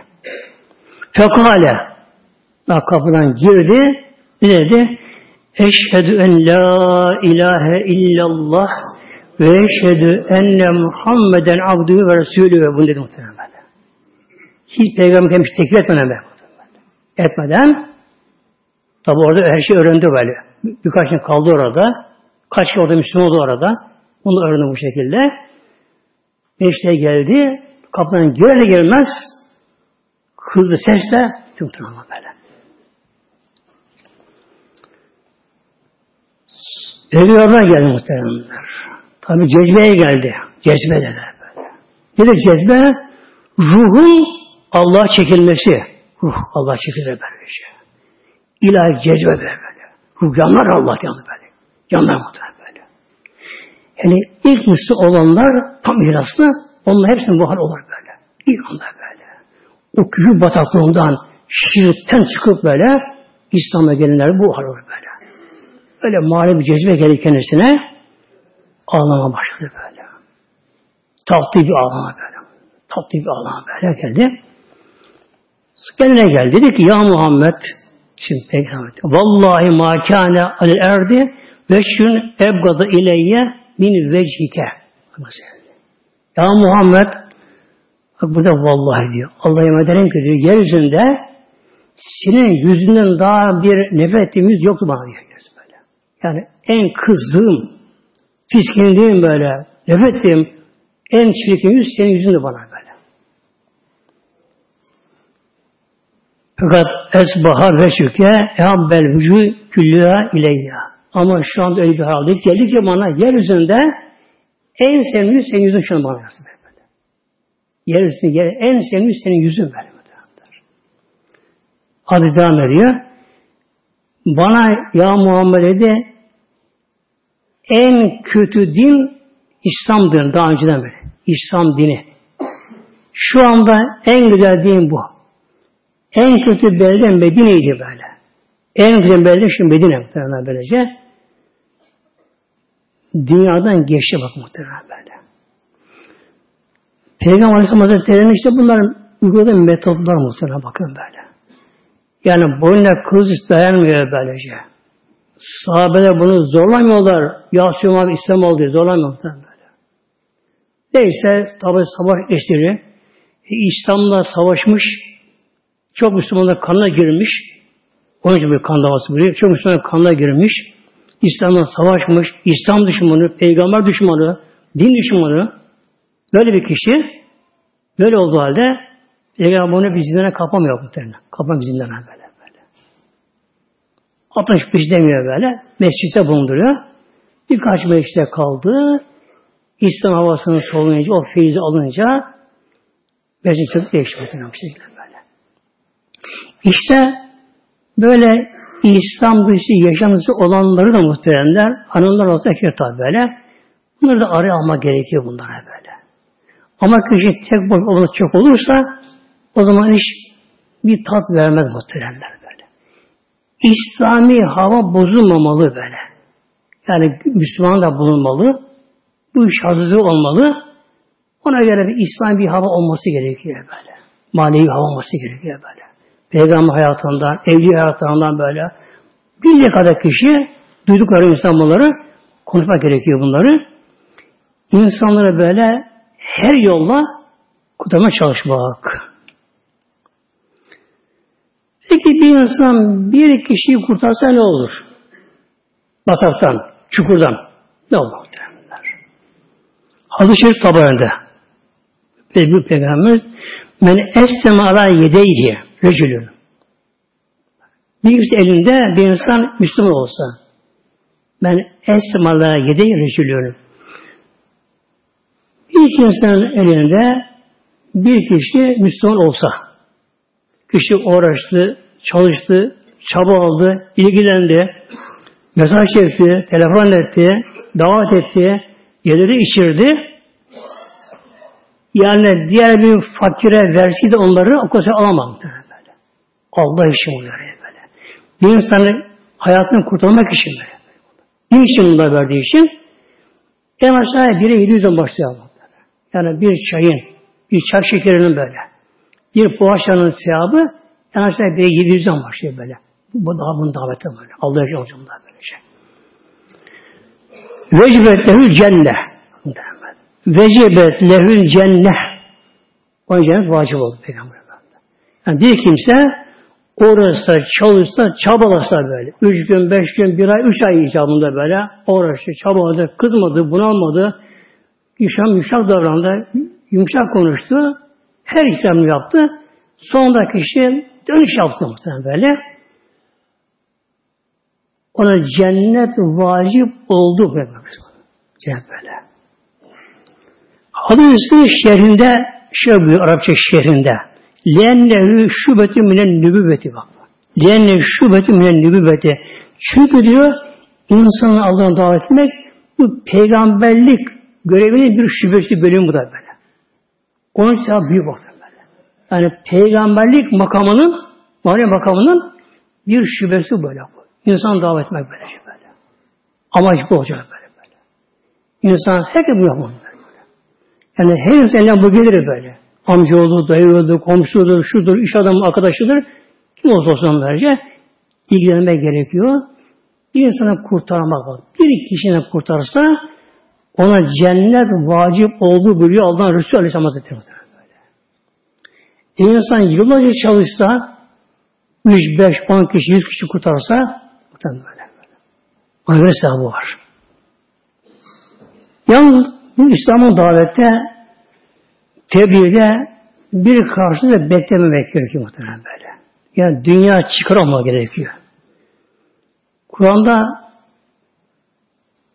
Fekale Bak kapıdan girdi. Dedi? Eşhedü en la ilahe illallah ve eşhedü enne Muhammeden abdühü ve resulü bunu dedi muhtemelen. Hiç peygamber demiş tekfir etmeden ben. Etmeden tabi orada her şey öğrendi böyle. Birkaç gün kaldı orada. Kaç orada Müslüman oldu orada. Onu öğrendi bu şekilde. Beşte geldi. Kapıdan girer gelmez hızlı sesle tüm ama böyle. Ölüyorlar geldi muhteremler. Tabi cezbeye geldi. Cezbe dediler böyle. Ne de cezbe? Ruhun Allah'a çekilmesi. Ruh Allah çekilir böyle bir şey. İlahi cezbe böyle. Ruh yanlar Allah yanı böyle. Yanlar muhtemelen böyle. Yani ilk Müslüman olanlar tam miraslı onlar hepsinin bu hal olur böyle. İlk onlar böyle. O küfür bataklığından şirkten çıkıp böyle İslam'a gelenler bu hal olur böyle. Öyle mali bir cezbe geldi kendisine ağlama başladı böyle. Tatlı bir ağlama böyle. Tatlı bir ağlama böyle geldi. Kendine geldi. Dedi ki ya Muhammed şimdi peygamber vallahi ma kâne al erdi ve şun ebgadı ileyye min vechike. Ya Muhammed bak burada vallahi diyor. Allah'a yemin ederim ki diyor yeryüzünde senin yüzünden daha bir nefret ettiğimiz yoktu bana diyor. Böyle. Yani en kızdığım, piskindiğim böyle, nefret ettiğim en çirkin yüz senin yüzünde bana böyle. Fakat esbaha ve şüke ehabbel vücü küllüha ileyya. Ama şu anda öyle bir halde geldikçe bana yeryüzünde en sevimli senin yüzün şu an bana böyle. Yeryüzünde yer, en sevimli senin yüzün böyle. Hadi devam ediyor. Bana ya Muhammed dedi en kötü din İslam'dır daha önceden beri. İslam dini. Şu anda en güzel din bu. En kötü belde Medine'ydi böyle. En güzel belde şu Medine muhtemelen böylece. dünyadan geçti bak muhtemelen böyle. Peygamber Aleyhisselam Hazretleri'nin işte bunların uyguladığı metotlar muhtemelen bakın böyle. Yani boyuna kılıç dayanmıyor böylece. Sahabeler bunu zorlamıyorlar. Ya Süleyman İslam oldu zorlamıyorlar böyle. Neyse tabi savaş eşleri e, İslam'la savaşmış çok Müslümanlar kanına girmiş. Onun için bir kan davası buluyor. Çok Müslümanlar kanına girmiş. İslam'la savaşmış. İslam düşmanı, peygamber düşmanı, din düşmanı. Böyle bir kişi böyle olduğu halde Peygamber bunu bir zindana kapamıyor muhtemelen. Kapamıyor zindana böyle böyle. Atış piş demiyor böyle. Mescitte bulunduruyor. Birkaç mescitte kaldı. İslam havasını solunca, o feyzi alınca değişti muhtemelen bir şekilde. İşte böyle İslam dışı yaşaması olanları da muhteremler, hanımlar olsa erkek tabi böyle. Bunları da araya almak gerekiyor bunlara böyle. Ama kişi tek boş olması çok olursa o zaman iş bir tat vermez muhteremler böyle. İslami hava bozulmamalı böyle. Yani Müslüman da bulunmalı. Bu iş hazırlığı olmalı. Ona göre bir İslam bir hava olması gerekiyor böyle. Manevi hava olması gerekiyor böyle. Peygamber hayatından, evli hayatından böyle bir kadar kişi duydukları insan konuşmak gerekiyor bunları. İnsanları böyle her yolla kurtarmaya çalışmak. Peki bir insan bir kişiyi kurtarsa ne olur? Bataktan, çukurdan. Ne olur muhtemelenler? Hadis-i Şerif tabanında. Peygamber men esseme ala yedeyhi recülün. Bir elinde bir insan Müslüman olsa ben esseme ala yedeyhi recülün. Bir kimsenin elinde bir kişi Müslüman olsa kişi uğraştı, çalıştı, çaba aldı, ilgilendi, mesaj çekti, telefon etti, davet etti, yeleri içirdi. Yani diğer bir fakire versiydi onları o kadar böyle. Allah için bunları böyle. Bir insanı hayatını kurtarmak için böyle. Bir için bunları verdiği için en aşağıya bire 700'den başlıyor Allah. Yani bir çayın, bir çay şekerinin böyle. Bir poğaçanın sevabı en aşağıya bire 700'den başlıyor böyle. Bu daha bunun daveti böyle. Allah için olacağım daha böyle şey. Vecibet lehül cenne. Vecibet lehül cenne. O cennet vacip oldu Peygamber Yani bir kimse uğraşsa, çalışsa, çabalasa böyle. Üç gün, beş gün, bir ay, üç ay icabında böyle uğraştı, çabaladı, kızmadı, bunalmadı. Yumuşak, yumuşak davrandı, yumuşak konuştu. Her ikramını yaptı. Sonunda kişi dönüş yaptı muhtemelen böyle. Ona cennet vacip oldu böyle. Cennet böyle. Hadis-i şehrinde şöyle buyuruyor Arapça şehrinde. Lennehu şubeti minen nübüvveti bak. Lennehu şubeti minen nübüvveti. Çünkü diyor insanı Allah'a davet etmek bu peygamberlik görevinin bir şubesi bölümü bu da böyle. Onun sevabı büyük baktan böyle. Yani peygamberlik makamının manevi makamının bir şubesi böyle bu. İnsan davet etmek böyle şey böyle. Amaç bu olacak böyle böyle. İnsan herkes bu yapmalı böyle. Yani her insan bu gelir böyle. Amcaoğlu, dayıoğlu, komşudur, şudur, iş adamı, arkadaşıdır. Kim olsa olsun böylece ilgilenmek gerekiyor. Bir insanı kurtarmak var. Bir kişinin kurtarsa ona cennet vacip olduğu buyuruyor Allah'ın Resulü Aleyhisselam Hazretleri. Böyle. E insan yıllarca çalışsa 3, 5, 10 kişi, 100 kişi kurtarsa muhtemelen böyle. Ona göre sevabı var. Yalnız İslam'ın davette tebliğde bir karşılığı beklememek gerekiyor muhtemelen böyle. Yani dünya çıkarama gerekiyor. Kur'an'da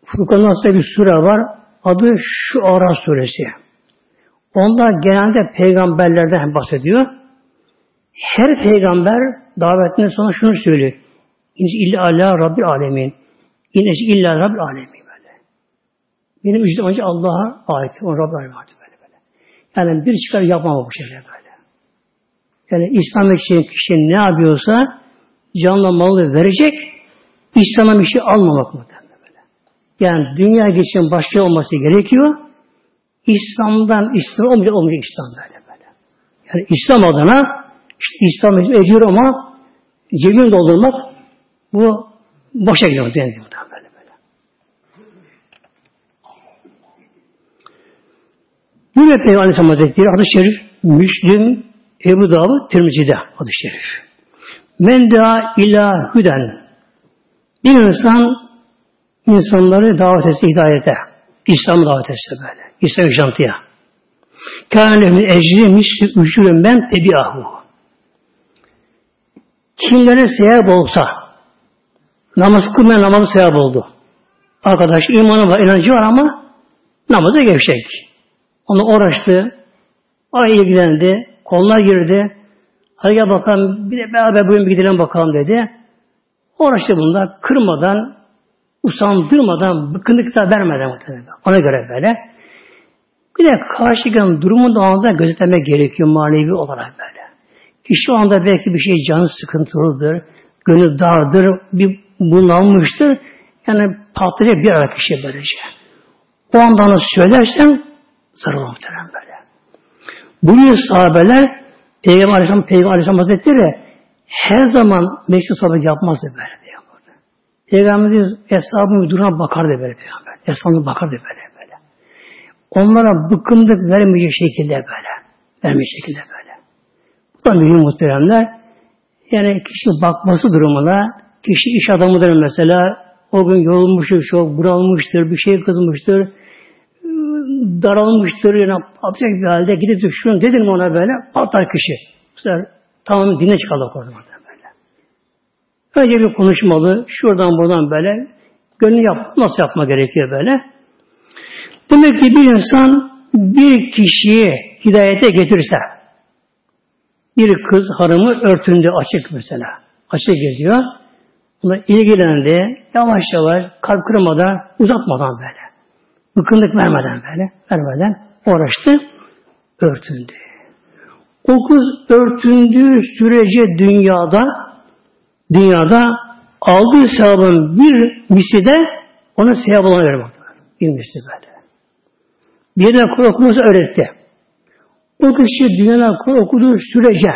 Furkan'da bir sure var. Adı şu Ara suresi. Onda genelde peygamberlerden bahsediyor. Her peygamber davetinin sonra şunu söylüyor. İnce illa ala rabbil alemin. İnce illa rabbil alemin böyle. Benim ücretim ancak Allah'a ait. O Rabbil alemin böyle. Yani bir çıkar yapmama bu şekilde böyle. Yani İslam için kişi ne yapıyorsa canla malı verecek, İslam'a bir şey almamak muhtemelen böyle. Yani dünya geçim başka olması gerekiyor. İslam'dan İslam olmayacak, olmayacak İslam böyle böyle. Yani İslam adına işte İslam ediyor ama cebini doldurmak bu boşa gidiyor deniliyor böyle böyle. Yine Peygamber Aleyhisselam Hazretleri adı şerif Müslim Ebu Davud Tirmizi'de adı şerif. Men da ila hüden bir insan insanları davet etse hidayete. İslam'ı davet etse böyle. İslam yaşantıya. Kâne min ecri misli ücürün ben tebiahu. Kimlere sevap olsa, namaz kılmayan namazı sevap oldu. Arkadaş imanı var, inancı var ama namazı gevşek. Onu uğraştı, o ilgilendi, konular girdi. Hadi gel bakalım, bir de beraber bugün bir gidelim bakalım dedi. Uğraştı bunda, kırmadan, usandırmadan, bıkkınlık da vermeden muhtemelen. Ona göre böyle. Bir de karşıdan durumun da anında gözetlemek gerekiyor manevi olarak böyle. Kişi o anda belki bir şey canı sıkıntılıdır, gönül dardır, bir bunalmıştır. Yani patlayacak bir ara kişi böylece. O anda onu söylersen zarar muhtemelen böyle. Bugün sahabeler Peygamber Aleyhisselam, Peygamber Aleyhisselam Hazretleri her zaman meclis sohbet yapmazdı böyle. Peygamberimiz hesabın duruma bakardı böyle peygamber. Hesabına bakardı böyle böyle. Onlara bıkkınlık vermeyecek şekilde böyle. Vermeyecek şekilde böyle. Bu da mühim muhteremler. Yani kişi bakması durumuna, kişi iş adamıdır mesela, o gün yorulmuştur, çok buralmıştır, bir şey kızmıştır, daralmıştır, yani atacak bir halde gidip şunu dedim ona böyle, patlar kişi. Bu sefer tamam dinle çıkalım orada. Önce bir konuşmalı. Şuradan buradan böyle. Gönlü yap, nasıl yapma gerekiyor böyle. Demek ki bir insan bir kişiyi hidayete getirse bir kız harımı örtündü açık mesela. Açık geziyor. Buna ilgilendi. Yavaş yavaş kalp kırmadan uzatmadan böyle. Bıkınlık vermeden böyle. Vermeden uğraştı. Örtündü. O kız örtündüğü sürece dünyada dünyada aldığı sevabın bir misli de ona sevap olan vermek. Bir misli böyle. Bir de Kur'an okuması öğretti. O kişi dünyada Kur'an okuduğu sürece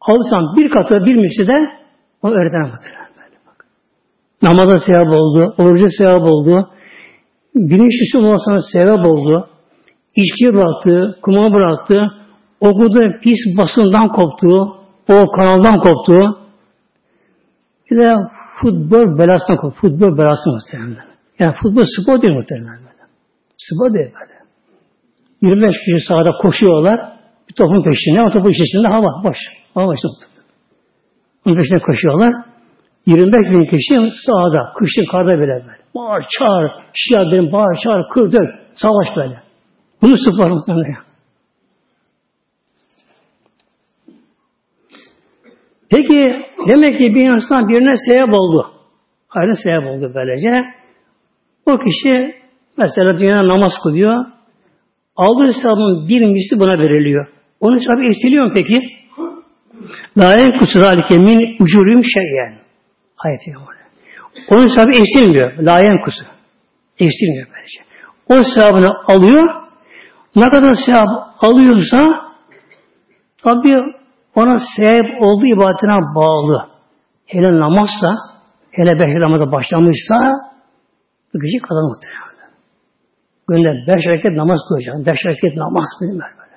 alırsan bir katı bir misli de onu öğreten bak. Namazda sevap oldu, orucu sevap oldu, güneş ışığı olmasına sevap oldu, içki bıraktı, kuma bıraktı, okuduğu pis basından koptu, o kanaldan koptu, bir de futbol belasına koy. Futbol belası muhtemelen. Yani futbol spor değil muhtemelen. Böyle. Spor değil böyle. 25 kişi sahada koşuyorlar. Bir topun peşinde. O topun içerisinde hava. Boş. Hava boş. Onun peşinde koşuyorlar. 25 bin kişi sahada. Kışın karda bile böyle. Bağır, çağır. Şia benim bağır, çağır, kır, dök. Savaş böyle. Bunu spor muhtemelen. Peki demek ki bir insan birine sebep oldu. Ayrı sebep oldu böylece. O kişi mesela dünyada namaz kılıyor. Aldığı hesabın bir misli buna veriliyor. Onun hesabı eksiliyor peki? Layen kusuralike min ucurum şeyyen. Ayet Onun hesabı eksilmiyor. Layen kusur. Eksilmiyor böylece. O hesabını alıyor. Ne kadar sevap alıyorsa tabi ona sebep olduğu ibadetine bağlı. Hele namazsa, hele beş namaza başlamışsa bu kişi kazanır muhtemelen. Günde beş hareket namaz kılacak. Beş hareket namaz kılacak böyle.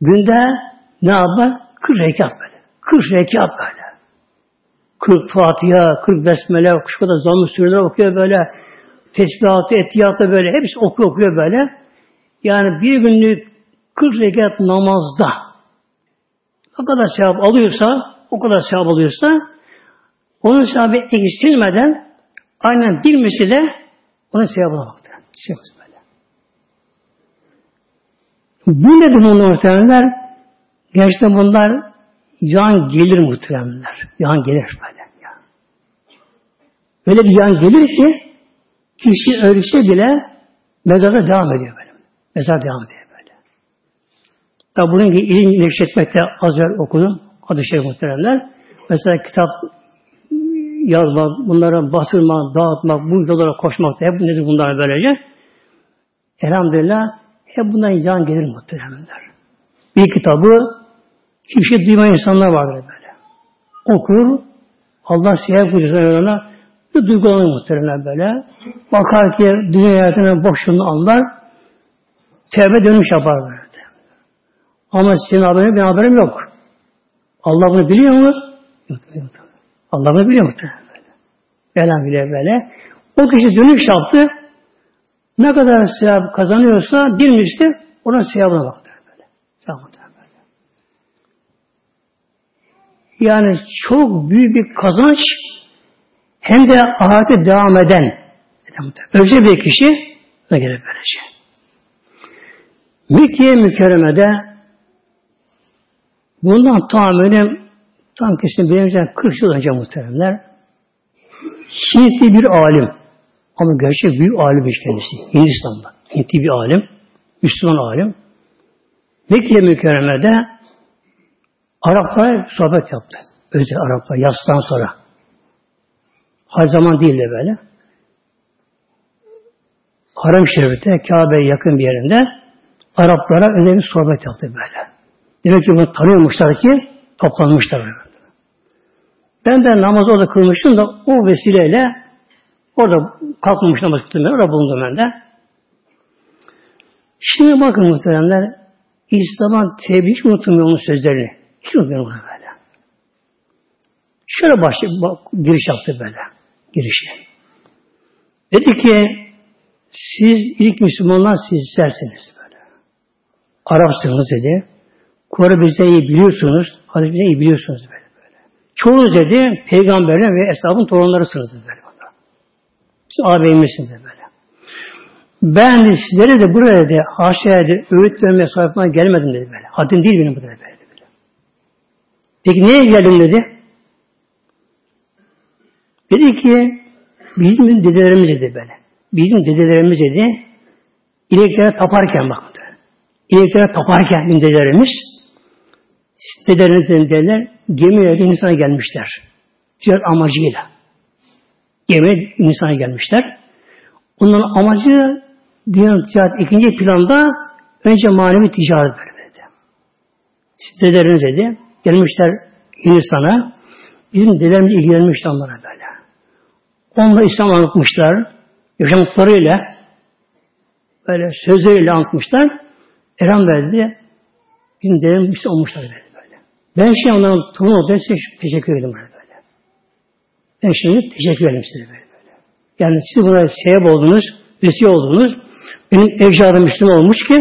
Günde ne yapar? Kırk rekat böyle. Kırk rekat böyle. Kırk Fatiha, kırk Besmele, şu kadar zamm-ı süreler okuyor böyle. Tesbihatı, etiyatı böyle. Hepsi okuyor okuyor böyle. Yani bir günlük kırk rekat namazda o kadar sevap alıyorsa, o kadar sevap alıyorsa, onun sevabı eksilmeden aynen bir mesele onun sevabı almakta. Şey böyle. Bu nedir bunlar muhtemelenler? Gerçekten bunlar yan gelir muhtemelenler. Yan gelir böyle. Ya. Böyle bir yan gelir ki kişi ölse bile mezarda devam ediyor böyle. Mezar devam ediyor. Tabi bunun gibi ilim neşretmekte az yer okudum. Adı şey muhteremler. Mesela kitap yazmak, bunlara basırmak, dağıtmak, bu yollara koşmak da hep nedir bunlar böylece? Elhamdülillah hep bundan can gelir muhtemelenler. Bir kitabı hiçbir şey duymayan insanlar vardır böyle. Okur, Allah siyah kuyruğuna bir duygulanır muhtemelen böyle. Bakar ki dünya hayatının boşluğunu anlar, tevbe dönüş yapar böyle. Ama senin haberin, benim haberim yok. Allah bunu biliyor mu? Yok, yok. Allah bunu biliyor mu? Böyle. Elhamdülillah böyle. O kişi dönüş yaptı. Ne kadar sevap kazanıyorsa bilmişti. Ona sevabına baktı. Böyle. Sevabına böyle. Yani çok büyük bir kazanç hem de ahirete devam eden özel bir kişi ne gerek böylece. Mekke mükerremede bundan tahminim tam kesin bilemeyeceğim 40 yıl önce muhteremler Hintli bir alim ama gerçek büyük alim bir kendisi. Hindistan'da. Hintli bir alim. Müslüman alim. Mekke mükerremede Araplara sohbet yaptı. Özel Araplar yastan sonra. Her zaman değil de böyle. Haram Şerif'te Kabe'ye yakın bir yerinde Araplara önemli sohbet yaptı böyle. Demek ki bunu tanıyormuşlar ki toplanmışlar. Ben de namaz orada kılmıştım da o vesileyle orada kalkmamış namaz kıldım ben. Orada bulundum ben de. Şimdi bakın muhteremler İslam'ın tevbi hiç unutmuyor onun sözlerini. Hiç unutmuyor böyle. Şöyle baş, giriş yaptı böyle girişi. Dedi ki siz ilk Müslümanlar siz sizlersiniz böyle. Arapsınız dedi. Kur'an'ı bize iyi biliyorsunuz. Hadis bize iyi biliyorsunuz böyle böyle. Çoğunuz dedi peygamberler ve eshabın torunlarısınız dedi böyle. Siz ağabeyimizsiniz böyle. Ben de sizlere de buraya de haşaya de öğüt vermeye sahipına gelmedim dedi böyle. Haddim değil benim bu dedi böyle. Peki niye geldim dedi. Dedi ki bizim dedelerimiz dedi böyle. Bizim dedelerimiz dedi ineklere taparken bak. İneklere taparken dedelerimiz dedelerimiz dediler gemilerde insana gelmişler. Ticaret amacıyla. Gemiye insana gelmişler. Onların amacı dünyanın ticaret ikinci planda önce manevi ticaret böyle dedi. Dedi. Gelmişler Hindistan'a. Bizim dedelerimiz ilgilenmişler onlara böyle. Onunla İslam anlatmışlar. Yaşamlarıyla böyle sözleriyle anlatmışlar. Erhan verdi. Bizim dedelerimiz İslam olmuşlar böyle. Ben şimdi onların torunu olduğu size teşekkür ederim böyle. Ben şimdi teşekkür ederim size böyle. böyle. Yani siz buna sebep oldunuz, vesile oldunuz. Benim evcadım Müslüman olmuş ki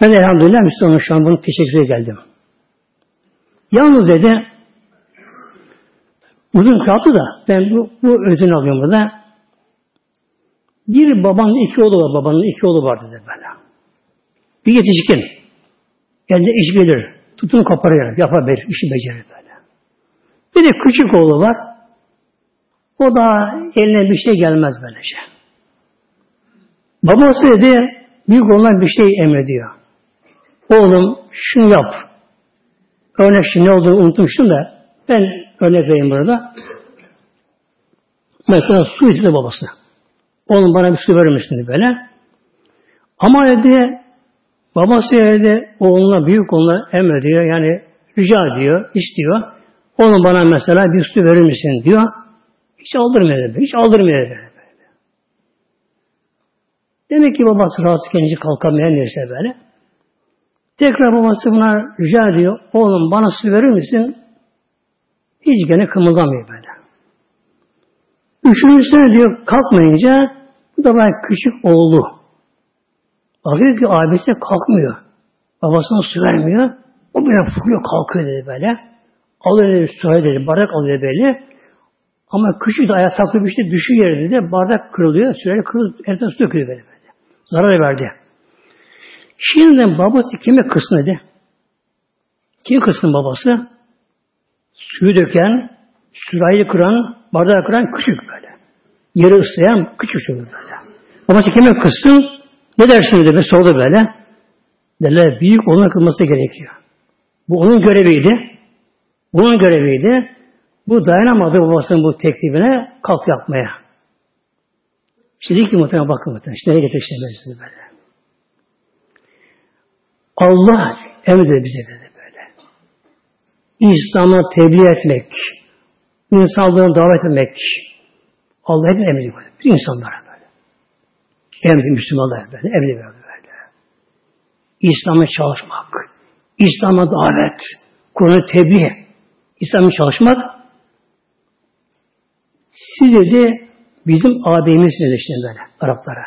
ben elhamdülillah Müslümanım şu an bunu teşekkür geldim. Yalnız dedi Uzun kağıtı da ben bu, bu özünü alıyorum burada. Bir babanın iki oğlu var. Babanın iki oğlu var dedi böyle. Bir yetişkin. Eline iş gelir. Tutunu koparır. Yapar bir işi becerir böyle. Bir de küçük oğlu var. O da eline bir şey gelmez böylece. Babası dedi büyük oğlan bir şey emrediyor. Oğlum şunu yap. Örnek şimdi ne olduğunu unutmuştum da ben Örnek vereyim burada. Mesela su istedi babası. Oğlum bana bir su verir misin böyle. Ama dedi babası dedi oğluna büyük oğluna emrediyor. Yani rica ediyor, istiyor. Oğlum bana mesela bir su verir misin diyor. Hiç aldırmıyor dedi. Hiç aldırmıyor dedi. Demek ki babası rahatsız kendisi kalkamayan neyse böyle. Tekrar babası buna rica ediyor. Oğlum bana su verir misin? Hiç gene kımıldamıyor böyle. Üçüncüsüne diyor kalkmayınca bu da bana küçük oğlu. Bakıyor ki abisi kalkmıyor. Babasına su vermiyor. O böyle fıkıyor kalkıyor dedi böyle. Alıyor dedi su dedi bardak alıyor böyle. Ama küçük de ayağa takılıp işte düşüyor yere dedi. Bardak kırılıyor. Sürekli kırılıyor. Elden su döküyor böyle böyle. Zarar verdi. Şimdi babası kime kızsın dedi. Kim kızsın babası? suyu döken, sürahi kıran, bardağı kıran küçük böyle. Yeri ıslayan küçük çocuk böyle. Babası kime kızsın? Ne dersin dedi. Sordu böyle. Dediler büyük onun kılması gerekiyor. Bu onun göreviydi. Bunun göreviydi. Bu dayanamadı babasının bu teklifine kalk yapmaya. Şimdi ki muhtemelen bakın muhtemelen. Şimdi nereye getireceğim ben sizi böyle. Allah emrediyor bize dedi böyle. İslam'a tebliğ etmek, insanlığına davet etmek. Allah hep emrediyor böyle. Bir insanlara böyle. Emrediyor Müslümanlar böyle. Emrediyor böyle. İslam'a çalışmak, İslam'a davet, Kur'an'ı tebliğ, İslam'a çalışmak siz dedi bizim ağabeyimizsiniz işte böyle Araplara.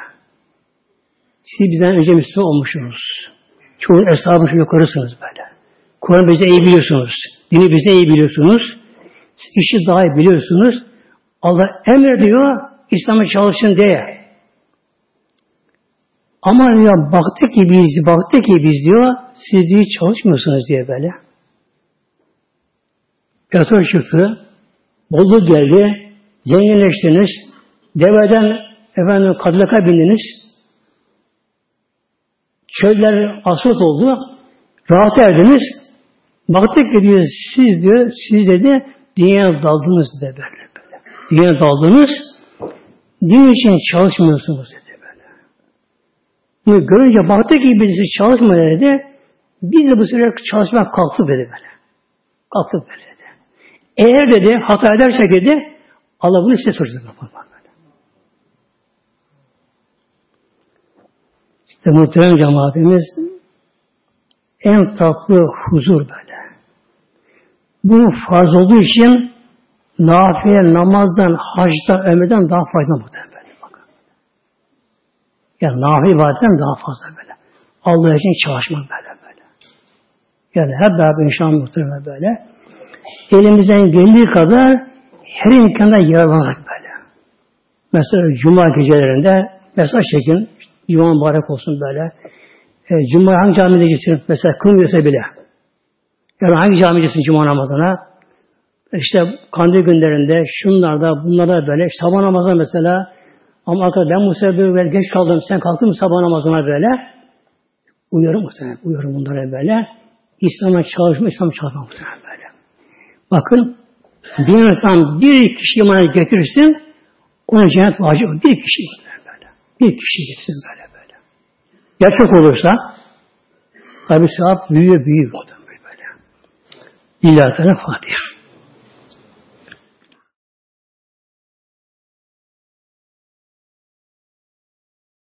Siz bizden önce Müslüman olmuşsunuz. Çoğu eshabın yukarısınız böyle. Kur'an bize iyi biliyorsunuz. Dini bize iyi biliyorsunuz. İşi daha iyi biliyorsunuz. Allah emrediyor İslam'a çalışın diye. Ama ya baktık ki biz, baktık ki biz diyor, siz diye çalışmıyorsunuz diye böyle. Petrol çıktı, bolluk geldi, zenginleştiniz, deveden efendim kadılaka bindiniz, çöller asfalt oldu, rahat erdiniz, baktık ki diyor, siz diyor, siz dedi, dünyaya daldınız dedi böyle. böyle. Dünyaya daldınız, din için çalışmıyorsunuz dedi. Bunu görünce baktı ki birisi çalışmıyor dedi. Biz de bu süre çalışmak kalktı dedi böyle. Kalktı böyle dedi. Eğer dedi hata edersek dedi Allah bunu size soracak. Böyle. İşte muhterem cemaatimiz en tatlı huzur böyle. Bu farz olduğu için nafile namazdan, hacdan, ömreden daha faydalı muhtemelen. Yani nafile ibadetten daha fazla böyle. Allah için çalışmak böyle böyle. Yani hep beraber inşallah muhtemelen böyle. Elimizden geldiği kadar her imkanda yararlanarak böyle. Mesela Cuma gecelerinde mesaj çekin. Cuma mübarek olsun böyle. E, Cuma hangi camide gitsin? Mesela kılmıyorsa bile. Yani hangi camidesin Cuma namazına? İşte kandil günlerinde, şunlarda, bunlarda böyle. Sabah namazına mesela ama arkadaş ben bu böyle geç kaldım. Sen kalktın mı sabah namazına böyle? Uyarım muhtemelen. Uyarım bunlara böyle. İslam'a çalışma, İslam'a çalışma muhtemelen böyle. Bakın bir insan bir kişi imana getirirsin ona cennet vacip. Bir kişi. Bir kişi gitsin böyle böyle. Çok olursa tabi sevap büyüyor büyüyor muhtemelen böyle. İlahi Teala Fatiha.